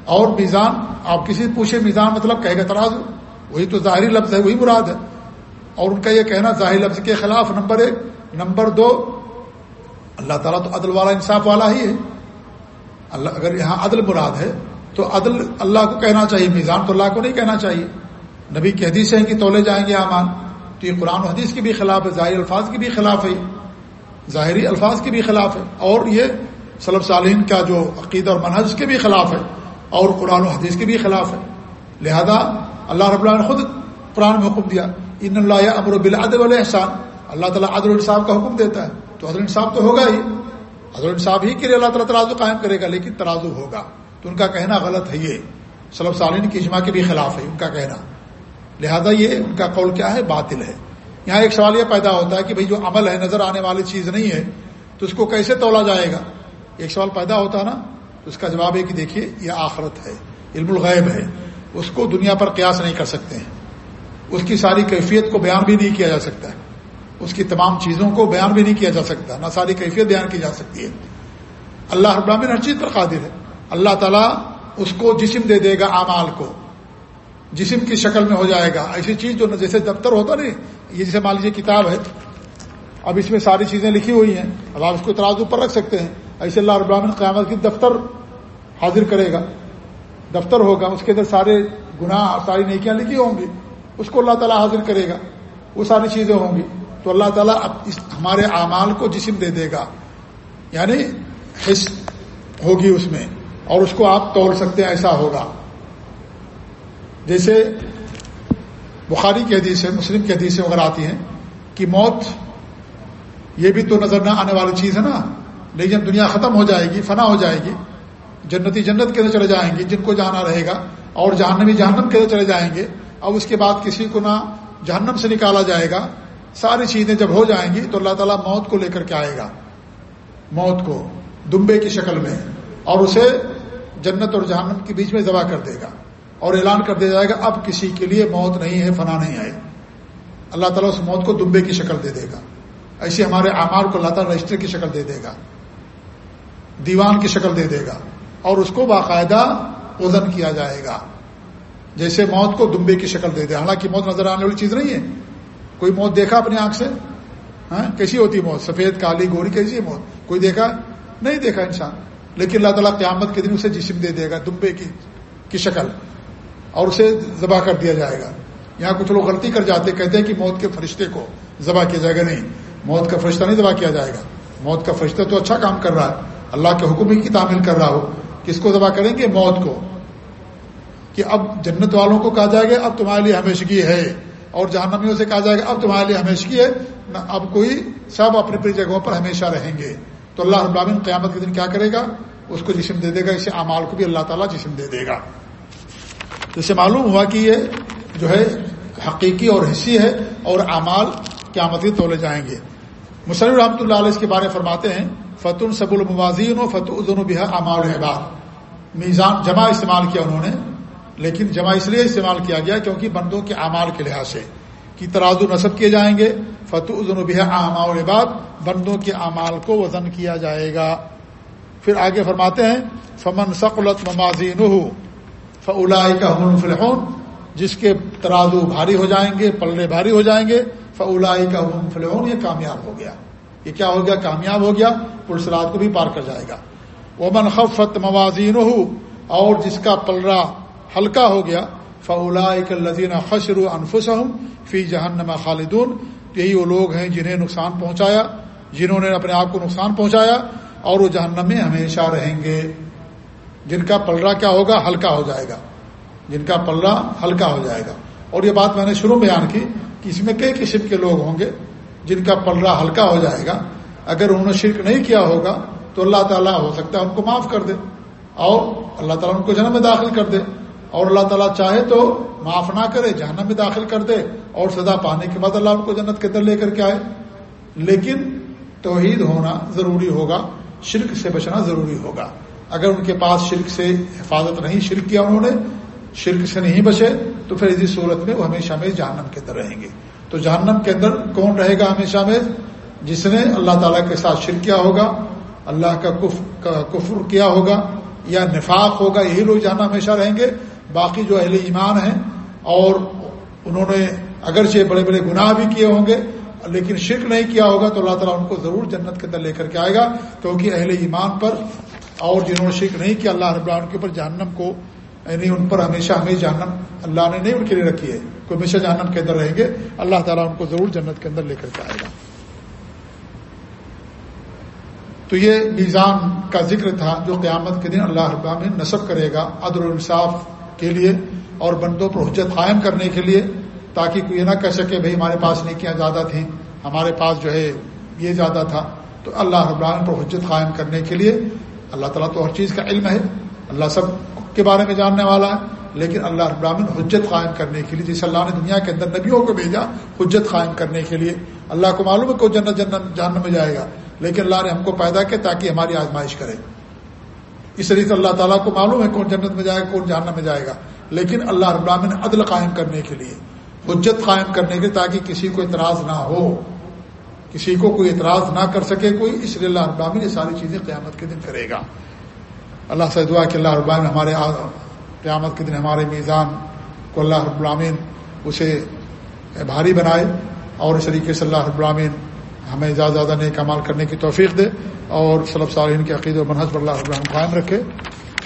اور میزان، آپ کسی پوچھے میزان مطلب کہے گا ترازو۔ وہی تو ظاہری لفظ ہے، وہی مراد ہے۔ اور ان کا یہ کہنا ظاہری لفظ کے خلاف نمبر ایک، نمبر دو، اللہ تعالیٰ تو عدل والا، انصاف والا ہی ہے۔ اللہ، اگر یہاں عدل مراد ہے تو عدل اللہ کو کہنا چاہیے، میزان تو اللہ کو نہیں کہنا چاہیے۔ نبی کی حدیث ہیں کہ تولے جائیں گے امان، تو یہ قرآن و حدیث کے بھی خلاف ہے، ظاہری الفاظ کی بھی خلاف ہے، ظاہری الفاظ کے بھی خلاف ہے، اور یہ صلب صالحین کا جو عقید اور منحج کے بھی خلاف ہے، اور قرآن و حدیث کے بھی خلاف ہے۔ لہذا اللہ رب اللہ نے خود قرآن میں حکم دیا، ان اللہ امر بلاد احسان اللہ تعالیٰ عدل الصاف کا حکم دیتا ہے۔ تو عدل انصاف تو ہوگا ہی۔ عدل انصاف ہی کے لیے اللہ تعالیٰ ترازو قائم کرے گا، لیکن ترازو ہوگا۔ تو ان کا کہنا غلط ہے یہ۔ صلب سالین کی اجماع کے بھی خلاف ہے ان کا کہنا۔ لہذا یہ ان کا قول کیا ہے؟ باطل ہے۔ یہاں ایک سوال یہ پیدا ہوتا ہے کہ بھئی جو عمل ہے، نظر آنے والی چیز نہیں ہے، تو اس کو کیسے تولا جائے گا؟ ایک سوال پیدا ہوتا ہے نا، تو اس کا جواب ہے کہ دیکھیے، یہ آخرت ہے، علم الغیب ہے۔ اس کو دنیا پر قیاس نہیں کر سکتے ہیں۔ اس کی ساری کیفیت کو بیان بھی نہیں کیا جا سکتا ہے۔ اس کی تمام چیزوں کو بیان بھی نہیں کیا جا سکتا۔ نہ ساری کیفیت بیان کی جا سکتی ہے۔ اللہ ابراہین ہر چیز پر قادر ہے۔ اللہ تعالیٰ اس کو جسم دے دے گا اعمال کو۔ جسم کی شکل میں ہو جائے گا۔ ایسی چیز جو جیسے دفتر ہوتا نہیں یہ جیسے مان لیجیے کتاب ہے۔ اب اس میں ساری چیزیں لکھی ہوئی ہیں۔ اب آپ اس کو ترازو پر رکھ سکتے ہیں۔ ایسے اللہ ابراہین قیامت کی دفتر حاضر کرے گا۔ دفتر ہوگا، اس کے اندر سارے گناہ، ساری نیکیاں لکھی ہوں گی۔ اس کو اللہ تعالیٰ حاضر کرے گا۔ وہ ساری چیزیں ہوں گی۔ تو اللہ تعالیٰ اب اس ہمارے اعمال کو جسم دے دے گا۔ یعنی حص ہوگی اس میں۔ اور اس کو آپ توڑ سکتے ہیں، ایسا ہوگا۔ جیسے بخاری کی حدیث ہے، مسلم کی حدیثیں وغیرہ آتی ہیں کہ موت یہ بھی تو نظر نہ آنے والی چیز ہے نا، لیکن جب دنیا ختم ہو جائے گی، فنا ہو جائے گی۔ جنتی جنت کے اندر چلے جائیں گے، جن کو جانا رہے گا، اور جہنمی جہنم کے اندر چلے جائیں گے۔ اب اس کے بعد کسی کو نہ جہنم سے نکالا جائے گا۔ ساری چیزیں جب ہو جائیں گی تو اللہ تعالیٰ موت کو لے کر کے آئے گا۔ موت کو دمبے کی شکل میں، اور اسے جنت اور جہنم کے بیچ میں ذبح کر دے گا اور اعلان کر دیا جائے گا، اب کسی کے لیے موت نہیں ہے، فنا نہیں آئے۔ اللہ تعالیٰ اس موت کو دمبے کی شکل دے دے گا۔ ایسے ہمارے آمار کو اللہ تعالیٰ رجسٹر کی شکل دے دے گا۔ دیوان کی شکل دے دے گا۔ اور اس کو باقاعدہ وزن کیا جائے گا۔ جیسے موت کو دمبے کی شکل دے دے۔ حالانکہ موت نظر آنے والی چیز نہیں ہے۔ کوئی موت دیکھا اپنی آنکھ سے؟ ہاں کیسی ہوتی موت؟ سفید، کالی، گوری، کیسی ہے موت؟ کوئی دیکھا؟ نہیں دیکھا انسان۔ لیکن اللہ تعالیٰ قیامت کے دن اسے جسم دے دے گا، دمبے کی کی شکل، اور اسے ذبح کر دیا جائے گا۔ یہاں کچھ لوگ غلطی کر جاتے، کہتے ہیں کہ موت کے فرشتے کو ذبح کیا جائے گا، نہیں، موت کا فرشتہ نہیں ذبح کیا جائے گا۔ موت کا فرشتہ تو اچھا کام کر رہا ہے، اللہ کے حکم ہی کی تعمیل کر رہا ہو۔ کس کو ذبح کریں گے؟ موت کو۔ کہ اب جنت والوں کو کہا جائے گا، اب تمہارے لیے ہمیشگی ہے، اور جہنمیوں سے کہا جائے گا، اب تمہارے لیے ہمیشگی ہے۔ نہ، اب کوئی سب اپنی اپنی جگہوں پر ہمیشہ رہیں گے۔ تو اللہ ابراہین قیامت کے دن کیا کرے گا؟ اس کو جسم دے دے گا، اسے امال کو بھی اللہ تعالیٰ جسم دے دے گا۔ جسے معلوم ہوا کہ یہ جو ہے حقیقی اور حصی ہے اور اعمال قیامتی تولے جائیں گے۔ مسلم رحمۃ اللہ علیہ اس کے بارے فرماتے ہیں فتح سب الموازین و فتح ادن بحا امال احباب میزان جمع استعمال کیا انہوں نے، لیکن جمع اس لیے استعمال کیا گیا کیونکہ بندوں کے اعمال کے لحاظ سے کہ ترازو نصب کیے جائیں گے فتح ادن و بحا امال احباب بندوں کے اعمال کو وزن کیا جائے گا۔ پھر آگے فرماتے ہیں، فمن سقلت ممازین فلا کا فلحون جس کے ترازو بھاری ہو جائیں گے، پلڑے بھاری ہو جائیں گے فلا کا فلحون یہ کامیاب ہو گیا۔ یہ کیا ہو گیا؟ کامیاب ہو گیا۔ پولیس رات کو بھی پار کر جائے گا۔ وہ من خفت موازین اور جس کا پلڑا ہلکا ہو گیا فلا لذین خشر انفسم فی جہنما خالدون۔ یہی وہ لوگ ہیں جنہیں نقصان پہنچایا، جنہوں نے اپنے آپ کو نقصان پہنچایا اور وہ جہنم میں ہمیشہ رہیں گے۔ جن کا پلڑا کیا ہوگا؟ ہلکا ہو جائے گا۔ جن کا پلڑا ہلکا ہو جائے گا۔ اور یہ بات میں نے شروع بیان کی کہ اس میں کئی قسم کے لوگ ہوں گے جن کا پلڑا ہلکا ہو جائے گا۔ اگر انہوں نے شرک نہیں کیا ہوگا تو اللہ تعالیٰ ہو سکتا ہے ان کو معاف کر دے اور اللہ تعالیٰ ان کو جنم میں داخل کر دے۔ اور اللہ تعالیٰ چاہے تو معاف نہ کرے، جہنم میں داخل کر دے اور سزا پانے کے بعد اللہ ان کو جنت کے اندر لے کر کے آئے۔ لیکن توحید ہونا ضروری ہوگا، شرک سے بچنا ضروری ہوگا۔ اگر ان کے پاس شرک سے حفاظت نہیں، شرک کیا انہوں نے؟ شرک سے نہیں بچے، تو پھر اسی صورت میں وہ ہمیشہ میں جہنم کے اندر رہیں گے۔ تو جہنم کے اندر کون رہے گا ہمیشہ میں؟ جس نے اللہ تعالیٰ کے ساتھ شرک کیا ہوگا، اللہ کا کفر کیا ہوگا یا نفاق ہوگا، یہی لوگ جہاں ہمیشہ رہیں گے۔ باقی جو اہل ایمان ہیں اور انہوں نے اگرچہ بڑے بڑے گناہ بھی کیے ہوں گے، لیکن شرک نہیں کیا ہوگا تو اللہ تعالیٰ ان کو ضرور جنت کے اندر لے کر کے آئے گا، کیونکہ اہل ایمان پر اور جنہوں نے شرک نہیں کیا، اللہ رب العالمین کے اوپر جہنم کو یعنی ان پر ہمیشہ ہمیں جہنم اللہ نے نہیں ان کے لیے رکھی ہے کوئی ہمیشہ جہنم کے اندر رہیں گے، اللہ تعالیٰ ان کو ضرور جنت کے اندر لے کر کے آئے گا۔ تو یہ میزان کا ذکر تھا جو قیامت کے دن اللہ رب العالمین نصب کرے گا، عدل الصاف کے لیے اور بندوں پر حجت قائم کرنے کے لیے تاکہ کوئی نہ کہہ سکے بھائی ہمارے پاس نیکیاں زیادہ تھیں، ہمارے پاس جو ہے یہ زیادہ تھا۔ تو اللہ رب العالمین پر حجت قائم کرنے کے لیے اللہ تعالیٰ تو ہر چیز کا علم ہے، اللہ سب کے بارے میں جاننے والا ہے، لیکن اللہ رب العالمین حجت قائم کرنے کے لیے، جیسے اللہ نے دنیا کے اندر نبیوں کو بھیجا، حجت قائم کرنے کے لیے۔ اللہ کو معلوم ہے کوئی جنت جنت جاننے میں جائے گا، لیکن اللہ نے ہم کو پیدا کیا تاکہ ہماری آزمائش کرے۔ اس طریقے اللہ تعالیٰ کو معلوم ہے کون جنت میں جائے گا، کون جاننے میں جائے گا۔ لیکن اللہ رب العالمین عدل قائم کرنے کے لیے، حجت قائم کرنے کے تاکہ کسی کو اعتراض نہ ہو، کسی کو کوئی اعتراض نہ کر سکے، کوئی اس لیے اللہ ابامن یہ ساری چیزیں قیامت کے دن کرے گا۔ اللہ سے دعا کہ اللہ ابامن ہمارے قیامت کے دن ہمارے میزان کو اللہ رب العامین اسے بھاری بنائے اور اس طریقے سے اللہ رب ہمیں زیادہ زیادہ نیک کمال کرنے کی توفیق دے اور صلب صارحین کے عقید و منحص اللہ العالم قائم رکھے۔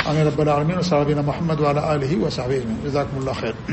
امیر رب العالمین صابین محمد والا علیہ و صابین جزاکم اللہ خیر۔